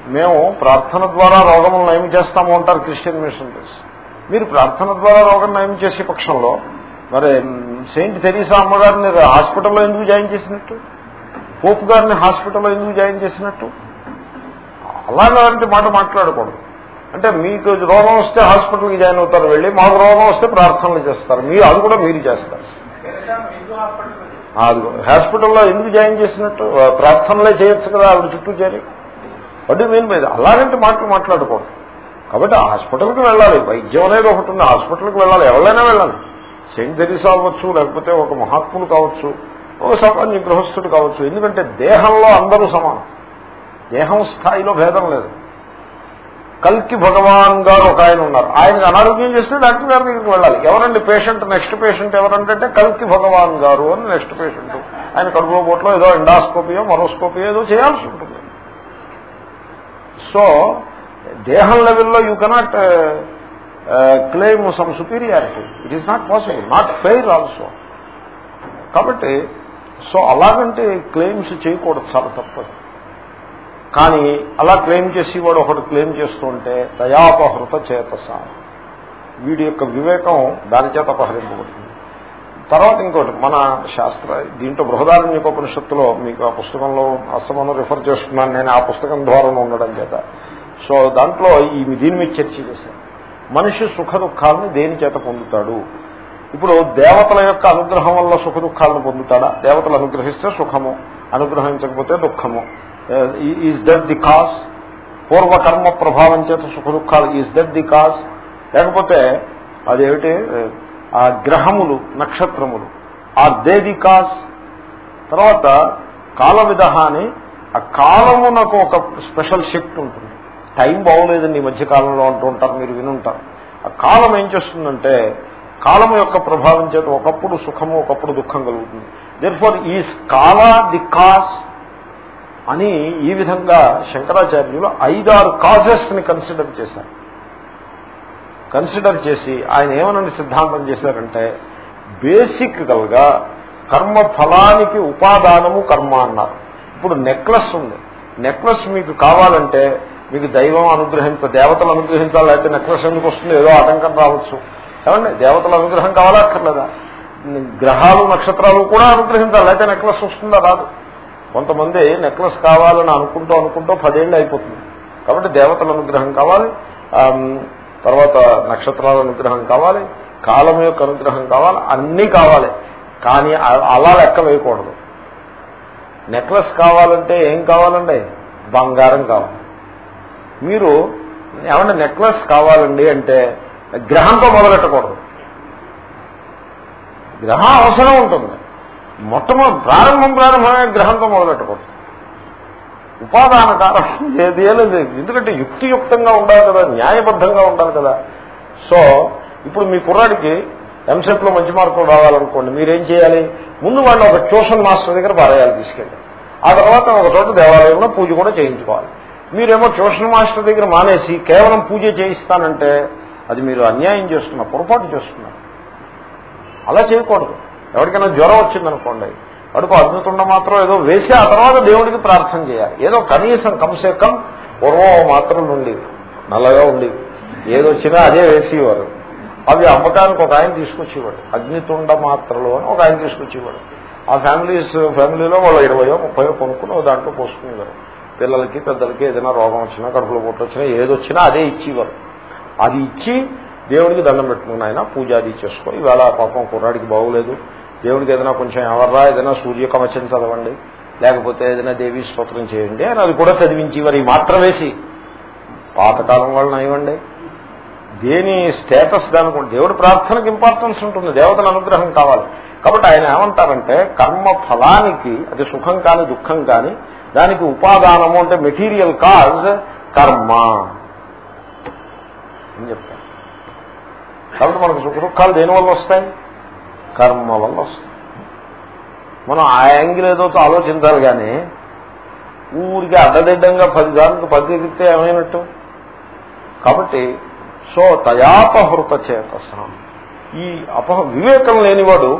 Speaker 1: మేము ప్రార్థన ద్వారా రోగములు నయం చేస్తాము అంటారు క్రిస్టియన్ మిషనరీస్. మీరు ప్రార్థన ద్వారా రోగం నయం చేసే పక్షంలో మరి సెయింట్ తెరీసా అమ్మగారిని హాస్పిటల్లో ఎందుకు జాయిన్ చేసినట్టు? పోప్ గారిని హాస్పిటల్లో ఎందుకు జాయిన్ చేసినట్టు? అలాంటి మాట మాట్లాడకూడదు. అంటే మీకు రోగం వస్తే హాస్పిటల్కి జాయిన్ అవుతారు వెళ్ళి మాకు రోగం వస్తే ప్రార్థనలు చేస్తారు. మీరు అది కూడా మీరు చేస్తారు. అది హాస్పిటల్లో ఎందుకు జాయిన్ చేసినట్టు? ప్రార్థనలే చేయొచ్చు కదా ఆవిడ చుట్టూ చేరి. వడ్డీ మీన్ మీద అలాంటి మాటలు మాట్లాడుకోండి కాబట్టి హాస్పిటల్కి వెళ్ళాలి. వైద్యం అనేది ఒకటి ఉంది. హాస్పిటల్కి వెళ్ళాలి. ఎవరైనా వెళ్ళాలి. సెయింట్ తెరీసా అవ్వచ్చు లేకపోతే ఒక మహాత్ముడు కావచ్చు ఒక సామాన్య గృహస్థుడు కావచ్చు. ఎందుకంటే దేహంలో అందరూ సమానం. దేహం స్థాయిలో భేదం లేదు. కల్కి భగవాన్ గారు ఒక ఆయన ఉన్నారు. ఆయనకు అనారోగ్యం చేస్తే డాక్టర్ గారి దగ్గరికి వెళ్ళాలి. ఎవరండి పేషెంట్? నెక్స్ట్ పేషెంట్ ఎవరంటే కల్కి భగవాన్ గారు అని నెక్స్ట్ పేషెంట్. ఆయన కడుపులో బోట్లో ఏదో ఎండాస్కోపియో మరోస్కోపియో ఏదో చేయాల్సి ఉంటుంది. సో దేహం లెవెల్లో you cannot claim some superiority it is not possible not fair also కాబట్టి సో అలాగంటే క్లెయిమ్స్ చేయకూడదు చాలా తప్పదు. కానీ అలా క్లెయిమ్ చేసేవాడు ఒకటి క్లెయిమ్ చేస్తుంటే దయాపహృత చేతస. వీడి యొక్క వివేకం దాని చేత అపహరింపబడుతుంది. తర్వాత ఇంకోటి మన శాస్త్ర దీంట్లో బృహదారణ్యోపనిషత్తులో మీకు ఆ పుస్తకంలో అసమను రిఫర్ చేస్తున్నాను నేను ఆ పుస్తకం ద్వారా ఉండడం చేత. సో దాంట్లో ఈ దీని మీద చర్చ చేశాను. మనిషి సుఖ దుఃఖాలను దేని చేత పొందుతాడు? ఇప్పుడు దేవతల యొక్క అనుగ్రహం వల్ల సుఖ దుఃఖాలను పొందుతాడా? దేవతలు అనుగ్రహిస్తే సుఖము అనుగ్రహించకపోతే దుఃఖము. ఈజ్ దట్ ది కాజ్ పూర్వకర్మ ప్రభావం చేత సుఖ దుఃఖాలు ఈజ్ దట్ ది కాజ్ లేకపోతే అదేమిటి? Uh, ఆ గ్రహములు నక్షత్రములు ఆ దే తర్వాత కాల విధహాని ఆ కాలమునకు ఒక స్పెషల్ షిఫ్ట్ ఉంటుంది. టైం బాగోలేదండి ఈ మధ్యకాలంలో అంటూ ఉంటారు మీరు వినుంటారు. ఆ కాలం ఏం చేస్తుందంటే కాలము యొక్క ప్రభావం చేత ఒకప్పుడు సుఖము ఒకప్పుడు దుఃఖం కలుగుతుంది. దేర్ ఫార్ ఈ కాల ది కాస్ అని ఈ విధంగా శంకరాచార్యులు ఐదారు కాజెస్ని కన్సిడర్ చేశారు. కన్సిడర్ చేసి ఆయన ఏమనని సిద్ధాంతం చేశారంటే బేసిక్గా కర్మ ఫలానికి ఉపాదానము కర్మ అన్నారు. ఇప్పుడు నెక్లెస్ ఉంది. నెక్లెస్ మీకు కావాలంటే మీకు దైవం అనుగ్రహించ దేవతలు అనుగ్రహించాలి లేకపోతే నెక్లెస్ ఎందుకు వస్తుంది ఏదో ఆటంకం రావచ్చు. ఏమండి? దేవతల అనుగ్రహం కావాలా అక్కర్లేదా? గ్రహాలు నక్షత్రాలు కూడా అనుగ్రహించాలి లేకపోతే నెక్లెస్ వస్తుందా రాదు. కొంతమంది నెక్లెస్ కావాలని అనుకుంటూ అనుకుంటూ పదేళ్ళు అయిపోతుంది. కాబట్టి దేవతల అనుగ్రహం కావాలి. తర్వాత నక్షత్రాల అనుగ్రహం కావాలి కాలం యొక్క అనుగ్రహం కావాలి అన్నీ కావాలి. కానీ అలా లెక్క వేయకూడదు. నెక్లెస్ కావాలంటే ఏం కావాలండి? బంగారం కావాలి. మీరు ఏమన్నా నెక్లెస్ కావాలండి అంటే గ్రహంతో మొదలెట్టకూడదు. గ్రహం అవసరం ఉంటుంది. మొట్టమొదటి ప్రారంభం ప్రారంభమే గ్రహంతో మొదలెట్టకూడదు. ఉపాదాన కారణం ఏది లేదు ఎందుకంటే యుక్తియుక్తంగా ఉండాలి కదా న్యాయబద్ధంగా ఉండాలి కదా. సో ఇప్పుడు మీ కుర్రాడికి ఎంసెట్లో మంచి మార్కులు రావాలనుకోండి మీరేం చేయాలి? ముందు వాళ్ళు ఒక ట్యూషన్ మాస్టర్ దగ్గర పారేయాలి తీసుకెళ్ళి. ఆ తర్వాత ఒక చోట దేవాలయంలో పూజ కూడా చేయించుకోవాలి. మీరేమో ట్యూషన్ మాస్టర్ దగ్గర మానేసి కేవలం పూజ చేయిస్తానంటే అది మీరు అన్యాయం చేస్తున్నారు పొరపాటు చేస్తున్నారు. అలా చేయకూడదు. ఎవరికైనా జ్వరం వచ్చిందనుకోండి వాడికి అద్భుతుండ మాత్రం ఏదో వేసి ఆ తర్వాత దేవుడికి ప్రార్థన చేయాలి. ఏదో కనీసం కంసే కం పూర్వం మాత్రం ఉండేవి నల్లగా ఉండేవి ఏదొచ్చినా అదే వేసేవారు. అవి అమ్మకానికి ఒక ఆయన తీసుకొచ్చేవాడు. అగ్నితుండ మాత్రలు అని ఒక ఆయన తీసుకొచ్చేవాడు. ఆ ఫ్యామిలీస్ ఫ్యామిలీలో వాళ్ళు ఇరవయో ముప్పయో కొనుక్కుని దాంట్లో పోసుకునేవారు. పిల్లలకి పెద్దలకి ఏదైనా రోగం వచ్చినా కడుపులో పొట్టు వచ్చినా ఏదొచ్చినా అదే ఇచ్చేవారు. అది ఇచ్చి దేవుడికి దండం పెట్టుకుని ఆయన పూజ అది చేసుకో. ఇవాళ పాపం కుర్రాడికి బాగోలేదు. దేవుడికి ఏదైనా కొంచెం ఎవర్రా ఏదైనా సూర్య చదవండి లేకపోతే ఏదైనా దేవి స్తోత్రం చేయండి అని అది కూడా చదివించి వారి మాత్రం వేసి పాతకాలం వాళ్ళని ఇవ్వండి దేని స్టేటస్ దానికి దేవుడి ప్రార్థనకి ఇంపార్టెన్స్ ఉంటుంది దేవతల అనుగ్రహం కావాలి. కాబట్టి ఆయన ఏమంటారంటే కర్మ ఫలానికి అది సుఖం కాని దుఃఖం కాని దానికి ఉపాదానము అంటే మెటీరియల్ కాజ్ కర్మ. అని చెప్తారు. కాబట్టి మనకు సుఖ దుఃఖాలు దేనివల్ల వస్తాయి? కర్మ వల్ల వస్తుంది. మనం ఆ యాంగిల్ ఏదో ఆలోచించాలి కానీ ఊరికి అడ్డదిడ్డంగా పది దానికి పద్దెగితే ఏమైనట్టు? కాబట్టి సో తయాపహృత చేతసం ఈ అపహ వివేకం లేనివాడు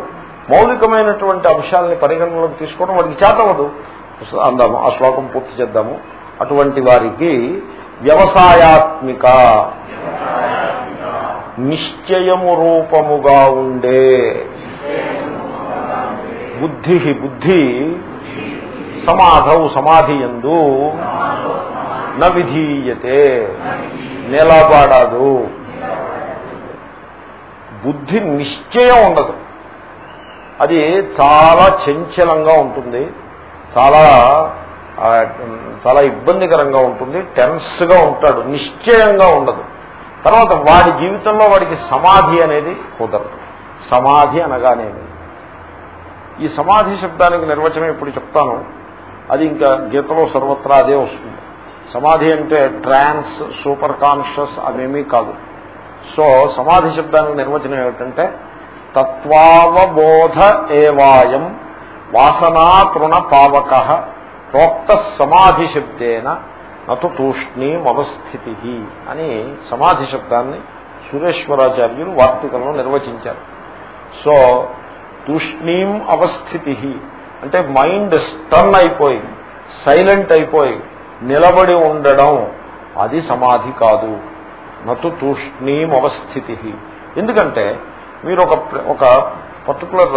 Speaker 1: మౌలికమైనటువంటి అంశాలని పరిగణనలోకి తీసుకోవడం వాడికి చేతవదు అందాము ఆ శ్లోకం పూర్తి చేద్దాము. అటువంటి వారికి వ్యవసాయాత్మిక నిశ్చయము రూపముగా ఉండే బుద్ధి బుద్ధి సమాధౌ సమాధి ఎందు నవిధీయతే నిలబడదు బుద్ధి నిశ్చయం ఉండదు. అది చాలా చంచలంగా ఉంటుంది చాలా చాలా ఇబ్బందికరంగా ఉంటుంది టెన్స్గా ఉంటాడు నిశ్చయంగా ఉండదు. తర్వాత వాడి జీవితంలో వాడికి సమాధి అనేది కుదరదు. సమాధి అనగానేమి? ఈ సమాధి శబ్దానికి నిర్వచనం ఇప్పుడు చెప్తాను అది ఇంకా గీతలో సర్వత్రా అదే వస్తుంది. సమాధి అంటే ట్రాన్స్ సూపర్ కాన్షియస్ అవేమీ కాదు. సో సమాధి శబ్దానికి నిర్వచనం ఏమిటంటే తత్వావబోధ ఏవాయం వాసనా తృణ పావక ప్రోక్త సమాధి శబ్దేన నటు తూష్ణీమవస్థితి అని సమాధి శబ్దాన్ని సురేశ్వరాచార్యులు వార్తికంలో నిర్వచించారు. సో తూష్ణీం అవస్థితి. అంటే మైండ్ స్టన్ అయిపోయి సైలెంట్ అయిపోయి నిలబడి ఉండడం అది సమాధి కాదు. నటు తూష్ణీం అవస్థితి. ఎందుకంటే మీరు ఒక ఒక పర్టికులర్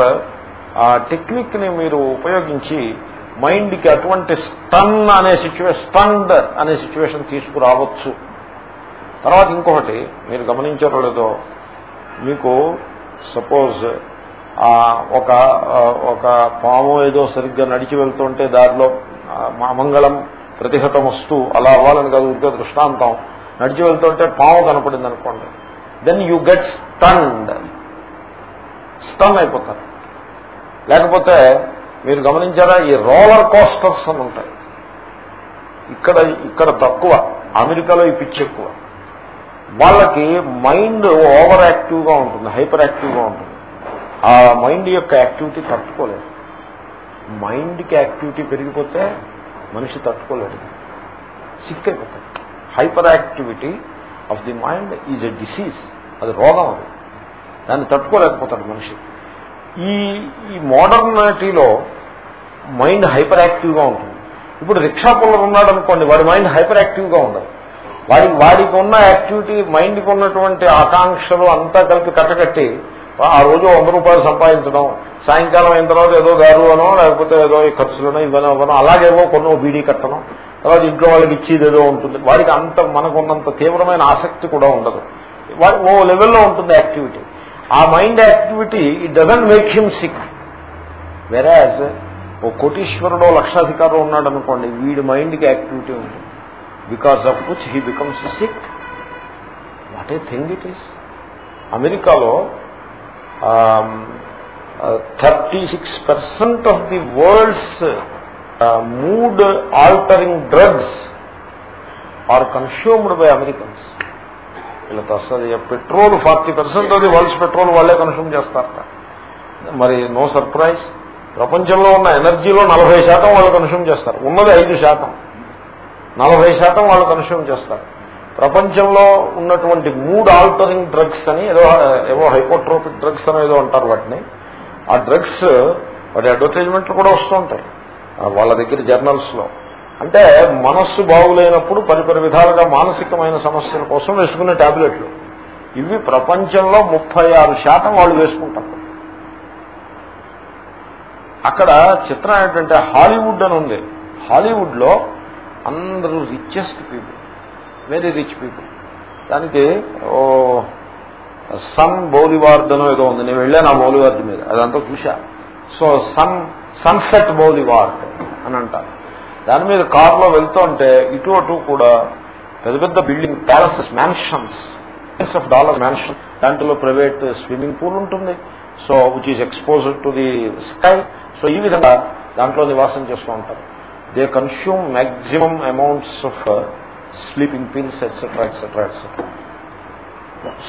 Speaker 1: టెక్నిక్ని మీరు ఉపయోగించి మైండ్కి అటువంటి స్టన్ అనే సిచ్యువేషన్ స్టండ్ అనే సిచ్యువేషన్ తీసుకురావచ్చు. తర్వాత ఇంకొకటి మీరు గమనించారో లేదో మీకు సపోజ్ ఒక ఒక పాము ఏదో సరిగ్గా నడిచి వెళ్తుంటే దారిలో మంగళం ప్రతిహతం వస్తూ అలా అవ్వాలని కాదు ఉద్యోగ దృష్టాంతం. నడిచి వెళ్తుంటే పాము కనపడింది అనుకోండి then you get stun stun అయిపోతారు. లేకపోతే మీరు గమనించారా ఈ రోలర్ కోస్టర్స్ అని ఉంటాయి. ఇక్కడ ఇక్కడ తక్కువ. అమెరికాలో ఈ పిచ్చి ఎక్కువ వాళ్ళకి మైండ్ ఓవర్ యాక్టివ్గా ఉంటుంది హైపర్ యాక్టివ్గా ఉంటుంది. ఆ మైండ్ యొక్క యాక్టివిటీ తట్టుకోలేదు. మైండ్కి యాక్టివిటీ పెరిగిపోతే మనిషి తట్టుకోలేడు. సిక్ అయిపోతాడు hyperactivity of the mind is a disease. అది రోగం అది. దాన్ని తట్టుకోలేకపోతాడు మనిషి. ఈ ఈ మోడర్నిటీలో మైండ్ హైపర్ యాక్టివ్గా ఉంటుంది. ఇప్పుడు రిక్షా పుల్లర్ ఉన్నాడు అనుకోండి వాడి మైండ్ హైపర్ యాక్టివ్గా ఉండదు. వాడి వాడికి ఉన్న యాక్టివిటీ మైండ్కి ఉన్నటువంటి ఆకాంక్షలు అంతా కలిపి కట్టకట్టి ఆ రోజు వంద రూపాయలు సంపాదించడం సాయంకాలం అయిన తర్వాత ఏదో గారు అనో లేకపోతే ఏదో ఈ ఇవన్నీ ఇవ్వనో అలాగేవో కొన్ని బీడీ కట్టడం తర్వాత ఇంట్లో వాళ్ళకి ఇచ్చేది ఏదో ఉంటుంది. వాడికి అంత మనకున్నంత తీవ్రమైన ఆసక్తి కూడా ఉండదు. వాడి ఓ లెవెల్లో ఉంటుంది యాక్టివిటీ. ఆ mind activity it doesn't make him sick whereas ఓ కోటీశ్వరుడో లక్షాధికారో ఉన్నాడు అనుకోండి వీడి మైండ్కి యాక్టివిటీ ఉంటుంది. Because of which he becomes sick what a thing it is అమెరికాలో thirty six percent of the world's mood altering drugs are consumed by Americans వీళ్ళకి వస్తుంది petrol forty percent అది world's petrol వాళ్ళే కన్స్యూమ్ చేస్తారట మరి no surprise ప్రపంచంలో ఉన్న ఎనర్జీలో నలభై శాతం వాళ్ళు కన్స్యూమ్ చేస్తారు. ఉన్నది ఐదు శాతం. నలభై శాతం వాళ్ళు కన్స్యూమ్ చేస్తారు. ప్రపంచంలో ఉన్నటువంటి మూడ్ ఆల్టరింగ్ డ్రగ్స్ అని ఏదో ఏవో హైపోట్రోపిక్ డ్రగ్స్ అని ఏదో అంటారు వాటిని. ఆ డ్రగ్స్ వాటి అడ్వర్టైజ్మెంట్లు కూడా వస్తూ ఉంటాయి వాళ్ళ దగ్గర జర్నల్స్లో అంటే మనస్సు బాగులేనప్పుడు పరిపరి విధాలుగా మానసికమైన సమస్యల కోసం వేసుకునే టాబ్లెట్లు. ఇవి ప్రపంచంలో ముప్పై ఆరు శాతం వాళ్ళు వేసుకుంటారు. అక్కడ చిత్రం ఏంటంటే హాలీవుడ్ అని ఉంది. హాలీవుడ్లో అందరూ richest people very rich people. దానికి ఓ సన్ బౌలివార్డ్ ఏదో ఉంది. నేను వెళ్ళాను ఆ బౌలివార్డ్ మీద. అదంతా చూశా. సో సన్ సన్సెట్ బౌలివార్డ్ అని అంటారు. దాని మీద కారులో వెళ్తుంటే ఇటు అటు కూడా పెద్ద పెద్ద building palaces mansions of dollar mansion దాంట్లో ప్రైవేట్ స్విమ్మింగ్ పూల్ ఉంటుంది. So which is expose to the sky so ఈ విధంగా దాంట్లో నివాసం చేస్తూ ఉంటారు. They consume maximum amounts of sleeping pills etcetera etcetera etcetera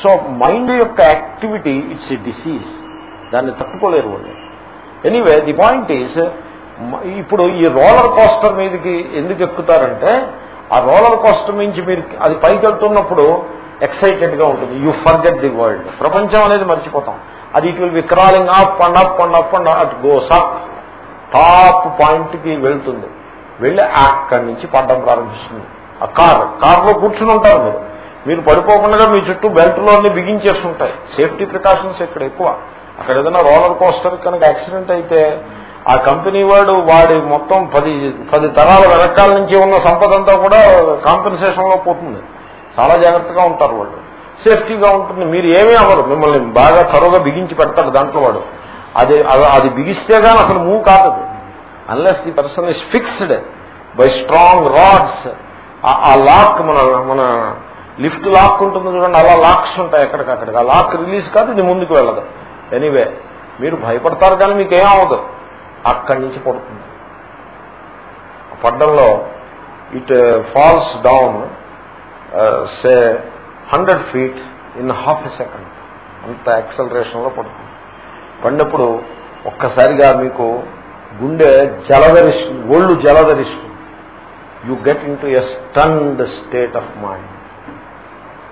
Speaker 1: so mind యొక్క యాక్టివిటీ ఇట్స్ ఎ డిసీజ్ దాన్ని తట్టుకోలేరు వాళ్ళు. ఎనీవే ది పాయింట్ ఈజ్ ఇప్పుడు ఈ రోలర్ కోస్టర్ మీదకి ఎందుకు ఎక్కుతారంటే ఆ రోలర్ కోస్టర్ నుంచి మీరు అది పైకి వెళ్తున్నప్పుడు ఎక్సైటెడ్గా ఉంటుంది. యూ ఫర్గెట్ ది వరల్డ్ ప్రపంచం అనేది మర్చిపోతాం. అది it will be crawling up and up and up and at goes up top పాయింట్కి వెళ్తుంది. వెళ్ళి అక్కడి నుంచి పడ్డం ప్రారంభిస్తుంది. ఆ కార్ కార్లో కూర్చుని ఉంటారు మీరు. మీరు పడిపోకుండా మీ చుట్టూ బెల్ట్లో అన్ని బిగించేస్తుంటాయి సేఫ్టీ ప్రికాషన్స్ ఇక్కడ ఎక్కువ. అక్కడ ఏదైనా రోలర్ కోస్టర్ కనుక యాక్సిడెంట్ అయితే ఆ కంపెనీ వాడు వాడి మొత్తం పది పది తరాల వెనకాల నుంచి ఉన్న సంపద అంతా కూడా కాంపెన్సేషన్లో పోతుంది. చాలా జాగ్రత్తగా ఉంటారు వాళ్ళు. సేఫ్టీగా ఉంటుంది. మీరు ఏమీ అవ్వరు. మిమ్మల్ని బాగా త్వరగా బిగించి పెడతారు దాంట్లో వాడు. అది అది బిగిస్తే కానీ అసలు మూవ్ కాదు. Unless the person is fixed by strong rods ఆ లాక్ మన మన లిఫ్ట్ లాక్ ఉంటుంది చూడండి అలా లాక్స్ ఉంటాయి ఎక్కడికక్కడికి ఆ లాక్ రిలీజ్ కాదు ఇది ముందుకు వెళ్ళదు. ఎనీవే మీరు భయపడతారు కానీ మీకేం అవ్వదు. అక్కడి నుంచి పడుతుంది. పడ్డంలో it falls down say hundred feet in half a second అంత యాక్సలరేషన్లో పడుతుంది. పడినప్పుడు ఒక్కసారిగా మీకు గుండె జలధరిస్తుంది ఒళ్ళు జలధరిస్తుంది. You get into a stunned state of mind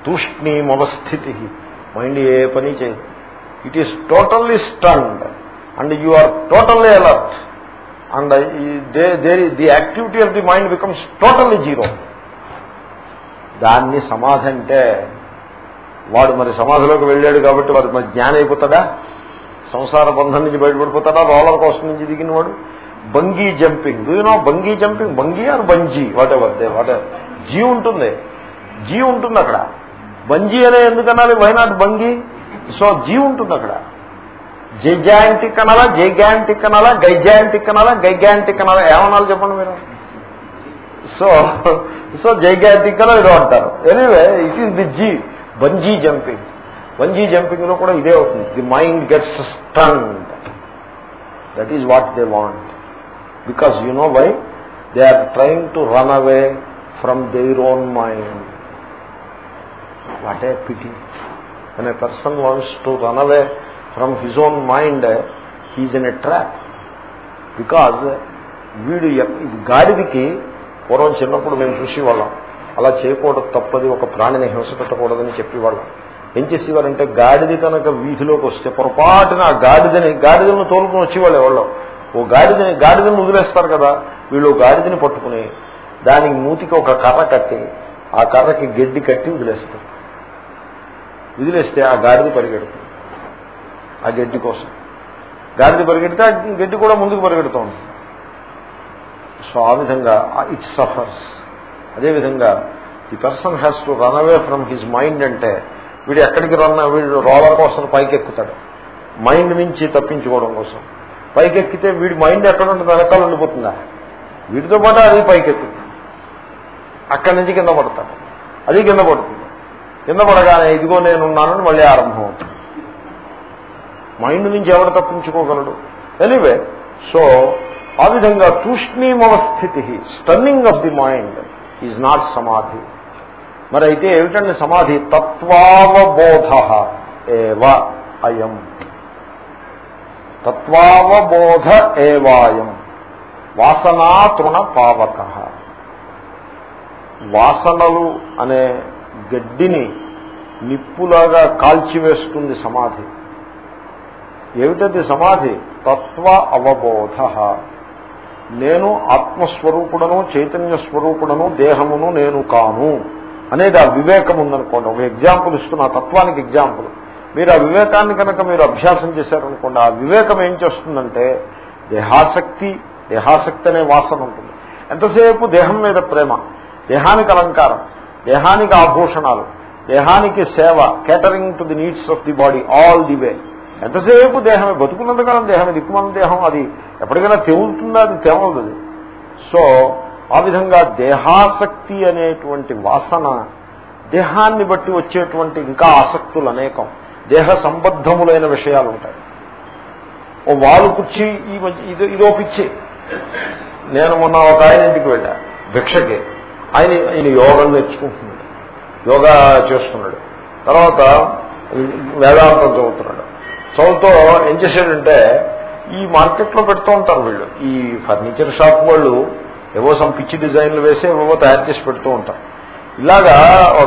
Speaker 1: తూష్ణీమవస్థితి mind ఏ పని చేయదు. It is totally stunned and you are totally alert and the activity of the mind becomes totally zero దాన్ని సమాధి అంటే వాడు మరి సమాధిలోకి వెళ్ళాడు కాబట్టి వాడు మరి జ్ఞానం అయిపోతాడా సంసార బంధం నుంచి బయటపడిపోతాడా? రోలర్ కోసం నుంచి దిగిన వాడు bungee jumping. Do know bungee jumping? Bungee or bungee? Whatever they what G ఉంటుంది. జీ ఉంటుంది అక్కడ. బంజీ అనే ఎందుకనాలి why not bungee? So G ఉంటుంది అక్కడ. జైజాంటిక్ అనాలా? జైగాంటిక్ అనాలా? గైజాంటిక్ అనాలా? గైగాంటిక్ అనాలా? ఏమనాలి చెప్పండి మీరు? సో సో జైగాంటిక్ అలా ఏదో అంటారు. Anyway it is the G. Bungee jumping. Bungee జంపింగ్లో కూడా ఇదే అవుతుంది. The mind gets stunned that is what they want because you know why they are trying to run away from their own mind what a pity when a person wants to run away from his own mind, he is in a trap. Because వీడు గాడిదికి పూర్వం చిన్నప్పుడు మేము చూసేవాళ్ళం. అలా చేయకూడదు తప్పది ఒక ప్రాణిని హింస పెట్టకూడదని చెప్పేవాళ్ళం. ఏం చేసేవారంటే గాడిది కనుక వీధిలోకి వస్తే పొరపాటున ఆ గాడిదని గాడిదలను తోలుకుని వచ్చేవాళ్ళు ఎవరో ఓ గాడిదని గాడిదని వదిలేస్తారు కదా. వీళ్ళు గాడిదని పట్టుకుని దానికి మూతికి ఒక కర్ర కట్టి ఆ కర్రకి గడ్డి కట్టి వదిలేస్తారు. వదిలేస్తే ఆ గాడిద పరిగెడుతుంది. ఆ గడ్డి కోసం. గాడిద పరిగెడితే గడ్డి కూడా ముందుకు పరిగెడుతూ ఉంటుంది. సో ఆ విధంగా ఇట్ సఫర్స్ అదేవిధంగా the person has to run away from his mind అంటే వీడు ఎక్కడికి రన్ వీడు రోలర్ కోసం పైకి ఎక్కుతాడు మైండ్ నుంచి తప్పించుకోవడం కోసం. పైకెక్కితే వీడి మైండ్ ఎక్కడ ఉంటుంది వెనకాల ఉండిపోతుందా? వీటితో పాటు అది పైకెక్కుతుంది. అక్కడి నుంచి కింద పడతాడు. అది కింద పడుతుంది. కింద పడగానే ఇదిగో నేనున్నానని మళ్ళీ ఆరంభం అవుతుంది. మైండ్ నుంచి ఎవరు తప్పించుకోగలడు? ఎనీవే సో ఆ విధంగా తూష్ణీమవ స్థితి stunning of the mind is not samadhi. మరి అయితే ఏమిటండి సమాధి? తత్వావబోధ ఏవ అయం. తత్వావబోధ ఏవాయం. వాసనాతృణ పావక. వాసనలు అనే గడ్డిని నిప్పులాగా కాల్చివేస్తుంది సమాధి. ఏమిటది సమాధి? తత్వ అవబోధ. నేను ఆత్మస్వరూపుడను చైతన్య స్వరూపుడను దేహమును నేను కాను అనేది ఆ వివేకం ఉందనుకోండి ఒక ఎగ్జాంపుల్ ఇస్తున్న తత్వానికి ఎగ్జాంపుల్ మీరు ఆ వివేకాన్ని కనుక మీరు అభ్యాసం చేశారనుకోండి ఆ వివేకం ఏం చేస్తుందంటే దేహాసక్తి దేహాసక్తి అనే వాసన ఉంటుంది. ఎంతసేపు దేహం మీద ప్రేమ దేహానికి అలంకారం దేహానికి ఆభూషణాలు దేహానికి సేవ catering to the needs of the body all the way ఎంతసేపు దేహమే బతుకున్నంతకాలం దేహమే దిక్కుమన్న దేహం అది ఎప్పటికైనా తెగులుతుందా అది తెవలదు సో ఆ విధంగా దేహాసక్తి అనేటువంటి వాసన దేహాన్ని బట్టి వచ్చేటువంటి ఇంకా ఆసక్తులు అనేకం. దేహ సంబద్ధములైన విషయాలు ఉంటాయి ఓ వాలు కుర్చీ ఈ ఇదో ఇదో పిచ్చి. నేను మొన్న ఒక ఆయన ఇంటికి వెళ్ళా భిక్షకి. ఆయన ఆయన యోగం నేర్చుకుంటున్నాడు. యోగా చేస్తున్నాడు. తర్వాత వేదాంతం చదువుతున్నాడు. చదువుతో ఏం చేశాడంటే ఈ మార్కెట్లో పెడుతూ ఉంటారు వీళ్ళు. ఈ ఫర్నిచర్ షాప్ వాళ్ళు ఏవో సమ్ పిచ్చి డిజైన్లు వేసి ఏవో తయారు చేసి పెడుతూ ఉంటారు. ఇలాగా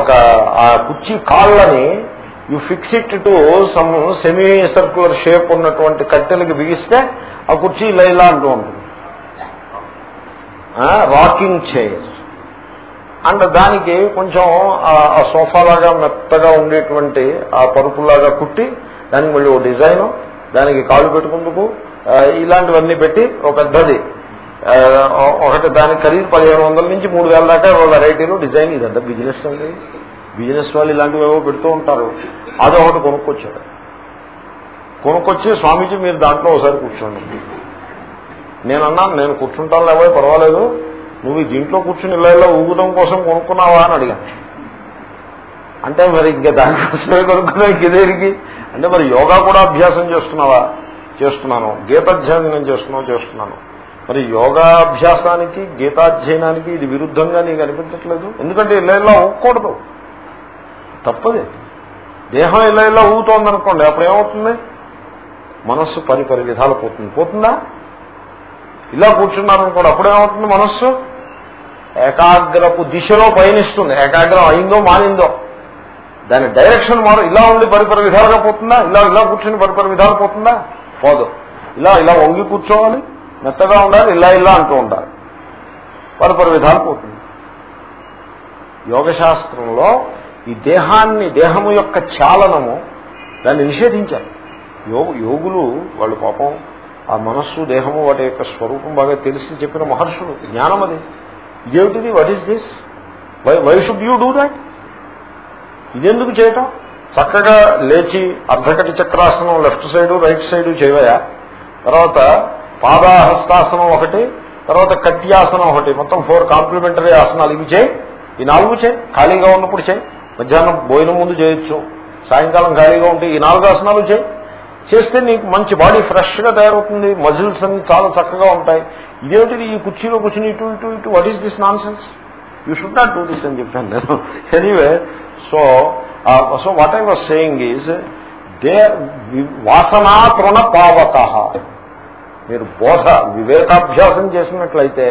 Speaker 1: ఒక ఆ కుర్చీ కాళ్ళని you fix it to some semi circular shape ఉన్నటువంటి కట్టెలకి బిగిస్తే ఆ కుర్చీ ఇలా ఇలా అంటూ ఉంటుంది. రాకింగ్ చైర్ అండ్ దానికి కొంచెం ఆ సోఫాలాగా మెత్తగా ఉండేటువంటి ఆ పరుపులాగా కుట్టి దానికి మళ్ళీ ఒక డిజైను దానికి కాళ్ళు పెట్టుకుందుకు ఇలాంటివన్నీ పెట్టి ఒక పెద్దది. ఒకటి దాని ఖరీదు పదిహేను వందల నుంచి మూడు వేల దాకా వెరైటీలు డిజైన్ ఇదంతా బిజినెస్ అండి. బిజినెస్ వాళ్ళు ఇలాంటివి ఏవో పెడుతూ ఉంటారు. అది ఒకటి కొనుక్కొచ్చాడు కొనుక్కొచ్చి స్వామీజీ మీరు దాంట్లో ఒకసారి కూర్చోండి. నేను అన్నాను నేను కూర్చుంటాను లేవో పర్వాలేదు. నువ్వు దీంట్లో కూర్చుని ఇలా ఇలా ఊగడం కోసం కొనుక్కున్నావా అని అడిగాను. అంటే మరి ఇంకా దానికోసమే కొనుక్కున్నా ఇంకేదేరికి అంటే మరి యోగా కూడా అభ్యాసం చేస్తున్నావా? చేస్తున్నాను. గీతాధ్యయనం చేస్తున్నావు? చేస్తున్నాను. మరి యోగాభ్యాసానికి గీతాధ్యయనానికి ఇది విరుద్ధంగా నీకు అనిపించట్లేదు? ఎందుకంటే ఇలా ఇలా ఊగకూడదు తప్పది. దేహం ఇలా ఇలా ఊగుతోందనుకోండి అప్పుడు ఏమవుతుంది? మనస్సు పరి పరి విధాలు పోతుంది. పోతుందా? ఇలా కూర్చున్నారనుకోండి అప్పుడేమవుతుంది మనస్సు? ఏకాగ్రపు దిశలో పయనిస్తుంది. ఏకాగ్రం అయిందో మానిందో దాని డైరెక్షన్ మారు. ఇలా ఉండి పరిపరి విధాలుగా పోతుందా? ఇలా ఇలా కూర్చుని పరిపరి విధాలు పోతుందా? పోదు. ఇలా ఇలా వంగి కూర్చోవాలి. మెత్తగా ఉండాలి. ఇలా ఇలా అంటూ ఉండాలి. పరిపరి విధాలు పోతుంది. యోగశాస్త్రంలో ఈ దేహాన్ని దేహము యొక్క చాలనము దాన్ని నిషేధించారు. యోగు యోగులు వాళ్ళు పాపం ఆ మనస్సు దేహము వాటి యొక్క స్వరూపం బాగా తెలిసి చెప్పిన మహర్షులు. జ్ఞానం అది ఇదేమిటిది? What is this why why should you do that ఇదెందుకు చేయటం? చక్కగా లేచి అర్ధకటి చక్రాసనం లెఫ్ట్ సైడు రైట్ సైడు చేయవయా? తర్వాత పాదాహస్తాసనం ఒకటి తర్వాత కట్యాసనం ఒకటి. మొత్తం ఫోర్ కాంప్లిమెంటరీ ఆసనాలు ఇవి చేయి. ఈ నాలుగు చేయి. ఖాళీగా ఉన్నప్పుడు చేయి. మధ్యాహ్నం భోజనం ముందు చేయొచ్చు. సాయంకాలం ఖాళీగా ఉంటే ఈ నాలుగు ఆసనాలు చేయి. చేస్తే నీకు మంచి బాడీ ఫ్రెష్గా తయారవుతుంది. మజిల్స్ అన్ని చాలా చక్కగా ఉంటాయి. ఇదేమిటి ఈ కుర్చీలో కూర్చుని ఇటు ఇటు ఇటు what is this nonsense you should not do this అని చెప్పాను నేను. Anyway so so what I was saying is the వాసనా తృణ పావత మీరు బోధ వివేకాభ్యాసం చేసినట్లయితే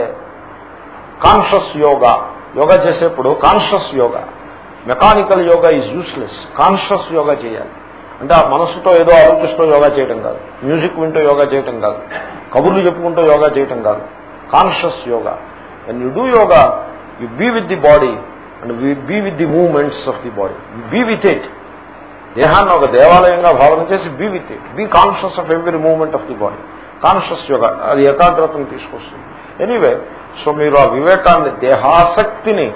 Speaker 1: కాన్షియస్ యోగా యోగా చేసేప్పుడు conscious yoga mechanical yoga is useless conscious yoga చేయాలి. అంటే ఆ మనస్సుతో ఏదో ఆలోచిస్తూ యోగా చేయటం కాదు. మ్యూజిక్ వింటూ యోగా చేయటం కాదు. కబుర్లు చెప్పుకుంటూ యోగా చేయటం కాదు. Conscious yoga. And you do yoga you be with the body and be with the movements of the body you be with it దేహాన్ని ఒక దేవాలయంగా భావన చేసి be with it be conscious of every movement of the body conscious yoga. అది ఏకాగ్రతను తీసుకొస్తుంది. Anyway so మీరు ఆ వివేకాన్ని దేహాసక్తిని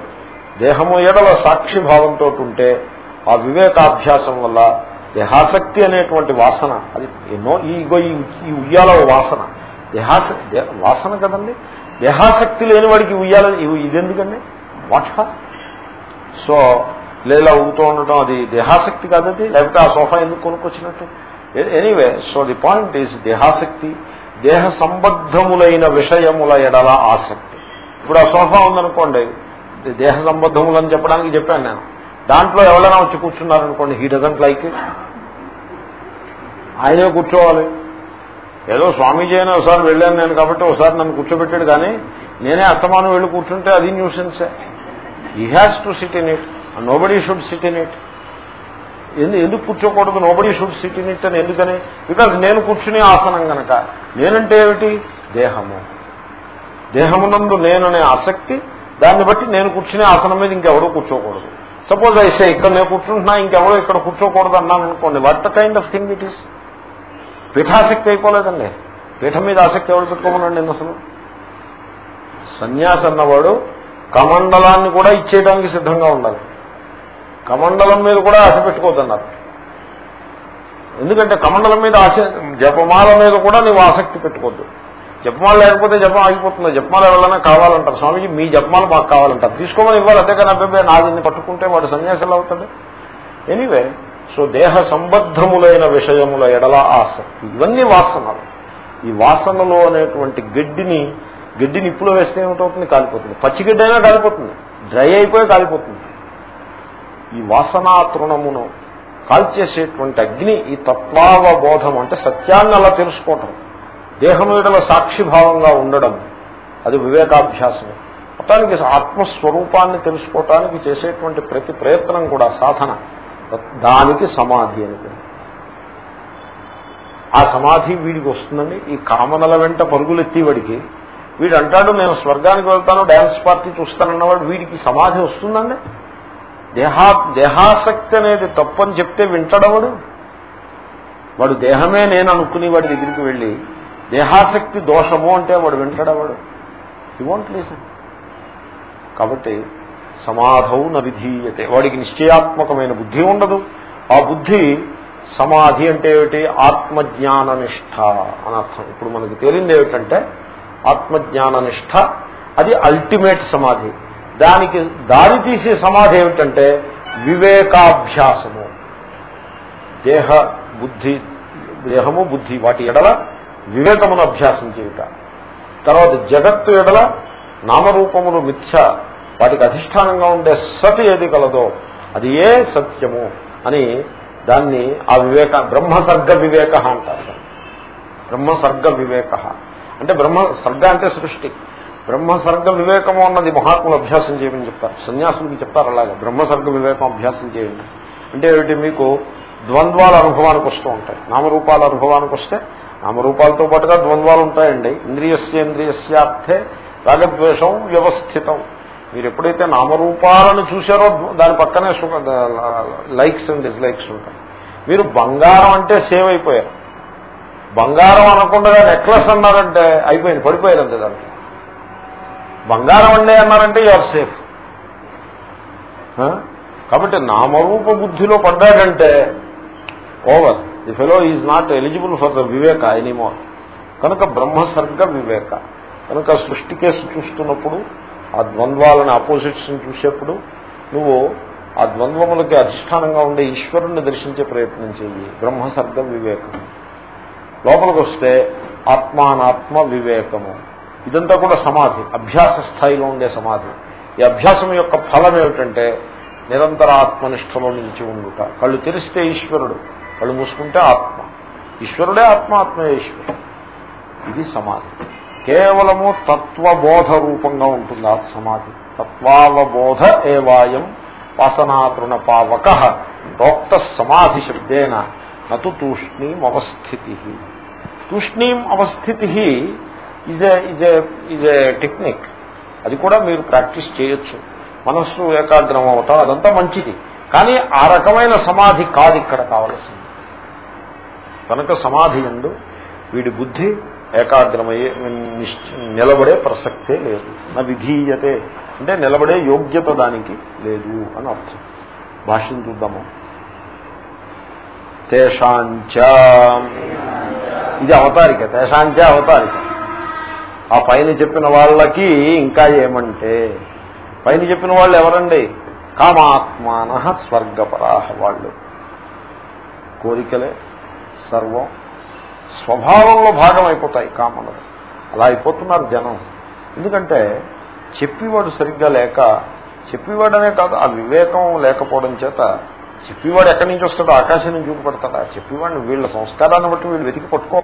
Speaker 1: దేహము ఎడల సాక్షిభావంతో ఉంటే ఆ వివేకాభ్యాసం వల్ల దేహాసక్తి అనేటువంటి వాసన అది ఎన్నో ఈగో ఇగో ఈ ఉయ్యాల వాసన. దేహాసక్తి వాసన కదండి? దేహాసక్తి లేని వాడికి ఉయ్యాల ఇదెందుకండి? వాట్ సో లేదా ఊగుతూ ఉండటం అది దేహాసక్తి కాదది లేకపోతే ఆ సోఫా ఎందుకు కొనుక్కొచ్చినట్టు? Anyway so the point is దేహాసక్తి దేహ సంబద్ధములైన విషయముల ఎడల ఆసక్తి. ఇప్పుడు ఆ సోఫా ఉందనుకోండి దేహ సంబద్ధములని చెప్పడానికి చెప్పాను నేను. దాంట్లో ఎవరైనా వచ్చి కూర్చున్నారనుకోండి హీ డజంట్ లైక్ ఇట్ ఆయనే కూర్చోవాలి. ఏదో స్వామీజీ అయినా ఒకసారి వెళ్ళాను నేను కాబట్టి ఒకసారి నన్ను కూర్చోబెట్టాడు కానీ నేనే అస్తమానం వెళ్ళి కూర్చుంటే అది న్యూసెన్సే ఈ has to sit in it nobody should sit in it ఎందుకు కూర్చోకూడదు? Nobody should sit in it అని ఎందుకని? బికాజ్ నేను కూర్చునే ఆసనం గనక. నేనంటే ఏమిటి? దేహము. దేహమునందు నేననే ఆసక్తి దాన్ని బట్టి నేను కూర్చునే ఆసనం మీద ఇంకెవరూ కూర్చోకూడదు. సపోజ్ అయితే ఇక్కడ నేను కూర్చుంటున్నా ఇంకెవరో ఇక్కడ కూర్చోకూడదు అన్నాను అనుకోండి what kind of thing it is పీఠాసక్తి అయిపోలేదండి. పీఠం మీద ఆసక్తి ఎవరు పెట్టుకోమనండి అసలు? సన్యాసి అన్నవాడు కమండలాన్ని కూడా ఇచ్చేయడానికి సిద్ధంగా ఉండాలి. కమండలం మీద కూడా ఆశ పెట్టుకోవద్దన్నారు ఎందుకంటే కమండలం మీద ఆశ జపమాల మీద కూడా నువ్వు ఆసక్తి పెట్టుకోవద్దు జపమాల లేకపోతే జపం ఆగిపోతుంది. జపమాల ఎవరైనా కావాలంటారు. స్వామిజీ మీ జపమాలు మాకు కావాలంటారు. తీసుకోమని ఇవ్వాలి. అంతేకాని అబ్బాయి నాదిని పట్టుకుంటే వాడు సన్యాసులు అవుతాడు. ఎనీవే సో దేహ సంబద్ధములైన విషయముల ఎడల ఆసక్తి ఇవన్నీ వాసనలు. ఈ వాసనలో అనేటువంటి గడ్డిని గడ్డిని ఇప్పుడు వేస్తే ఏమిటవుతుంది? కాలిపోతుంది. పచ్చిగడ్డి అయినా కాలిపోతుంది. డ్రై అయిపోయి కాలిపోతుంది. ఈ వాసనా తృణమును కాల్చేసేటువంటి అగ్ని ఈ తత్వావబోధం అంటే సత్యాన్ని అలా తెలుసుకోవటం. దేహం ఎడల సాక్షిభావంగా ఉండడం అది వివేకాభ్యాసం మొత్తానికి ఆత్మస్వరూపాన్ని తెలుసుకోవటానికి చేసేటువంటి ప్రతి ప్రయత్నం కూడా సాధన. దానికి సమాధి అని ఆ సమాధి వీడికి వస్తుందండి. ఈ కామనల వెంట పరుగులెత్తి వాడికి. వీడు అంటాడు నేను స్వర్గానికి వెళ్తాను డ్యాన్స్ పార్టీ చూస్తానన్నవాడు వీడికి సమాధి వస్తుందండి? దేహా దేహాసక్తి అనేది తప్పని చెప్తే వింటాడవడు వాడు దేహమే నేను అనుకుని వాడి దగ్గరికి వెళ్ళి దేహాసక్తి దోషము అంటే వాడు వింటడవాడు హీ వాంట్ లీసన్ కాబట్టి సమాధవు నవిధీయతే వాడికి నిశ్చయాత్మకమైన బుద్ధి ఉండదు. ఆ బుద్ధి సమాధి అంటే ఏమిటి? ఆత్మజ్ఞాన నిష్ఠ అని అర్థం. ఇప్పుడు మనకు తేలింది ఏమిటంటే ఆత్మజ్ఞాననిష్ట అది అల్టిమేట్ సమాధి. దానికి దారి తీసే సమాధి ఏమిటంటే వివేకాభ్యాసము. దేహ బుద్ధి దేహము బుద్ధి వాటి ఎడల వివేకమును అభ్యాసం చేయుట. తర్వాత జగత్తు ఎడల నామరూపములు మిథ్య వాటికి అధిష్టానంగా ఉండే సత్ ఏది కలదో అది ఏ సత్యము అని దాన్ని ఆ వివేక బ్రహ్మసర్గ వివేక అంటారు. బ్రహ్మసర్గ వివేక. అంటే బ్రహ్మ సర్గ అంటే సృష్టి. బ్రహ్మసర్గ వివేకము అన్నది మహాత్ములు అభ్యాసం చేయమని చెప్తారు. సన్యాసులకి చెప్తారు అలాగే బ్రహ్మసర్గ వివేకం అభ్యాసం చేయండి. అంటే ఏమిటి? మీకు ద్వంద్వాల అనుభవానికి వస్తూ ఉంటాయి. నామరూపాల అనుభవానికి వస్తే నామరూపాలతో పాటుగా ద్వంద్వాలు ఉంటాయండి ఇంద్రియస్యేంద్రియస్యార్థే రాగద్వేషం వ్యవస్థితం. మీరు ఎప్పుడైతే నామరూపాలను చూశారో దాని పక్కనే లైక్స్ అండ్ డిస్లైక్స్ ఉంటాయి. మీరు బంగారం అంటే సేవ్ అయిపోయారు. బంగారం అనకుండా నెక్లెస్ అన్నారంటే అయిపోయింది పడిపోయారు అంతే దానికి. బంగారం అండే అన్నారంటే యువర్ సేఫ్ కాబట్టి నామరూప బుద్ధిలో పడ్డాడంటే over the fellow is not eligible for the Viveka anymore కనుక బ్రహ్మసర్గ వివేక. కనుక సృష్టి కేసు చూస్తున్నప్పుడు ఆ ద్వంద్వాలని ఆపోజిట్స్ చూసేప్పుడు నువ్వు ఆ ద్వంద్వములకి అధిష్టానంగా ఉండే ఈశ్వరుణ్ణి దర్శించే ప్రయత్నం చేయి బ్రహ్మసర్గ వివేకం. లోపలికి వస్తే ఆత్మానాత్మ వివేకము. ఇదంతా కూడా సమాధి. అభ్యాస స్థాయిలో ఉండే సమాధి. ఈ అభ్యాసం యొక్క ఫలం ఏమిటంటే నిరంతర ఆత్మనిష్టలో నిలిచి ఉండుట. కళ్ళు తెరిస్తే ఈశ్వరుడు. కళ్ళు మూసుకుంటే ఆత్మ. ఈశ్వరుడే ఆత్మ ఆత్మే ఈశ్వరుడు ఇది సమాధి. కేవలము తత్వబోధ రూపంగా ఉంటుంది ఆ సమాధి. తత్వావబోధ ఏవాయం వాసనాతృణ పావక ప్రోక్త సమాధి శబ్దేన నతు తూష్ణీం అవస్థితి. తూష్ణీం అవస్థితి is is is a technique అది కూడా మీరు ప్రాక్టీస్ చేయొచ్చు. మనస్సు ఏకాగ్రం అవటం అదంతా మంచిది. కానీ ఆ రకమైన సమాధి కాదు ఇక్కడ కావలసింది. కనుక సమాధి ఎందు వీడి బుద్ధి ఏకాగ్రమయ్యే నిలబడే ప్రసక్తే లేదు. నా విధీయతే. అంటే నిలబడే యోగ్యత దానికి లేదు అని అర్థం. భాష్యం చూద్దాము. తేషాంచ. ఇది అవతారిక. తేషాంచ అవతారిక. ఆ పైన చెప్పిన వాళ్ళకి ఇంకా ఏమంటే పైన చెప్పిన వాళ్ళు ఎవరండి? కామాత్మాన స్వర్గపరాహ వాళ్ళు. కోరికలే సర్వం స్వభావంలో భాగం అయిపోతాయి కామనలు. అలా అయిపోతున్నారు జనం. ఎందుకంటే చెప్పేవాడు సరిగ్గా లేక చెప్పేవాడనే కాదు ఆ వివేకం లేకపోవడం చేత చెప్పేవాడు ఎక్కడి నుంచి వస్తాడో ఆకాశం నుంచి చూపడతాడా చెప్పేవాడిని వీళ్ళ సంస్కారాన్ని బట్టి వీళ్ళు వెతికి పట్టుకో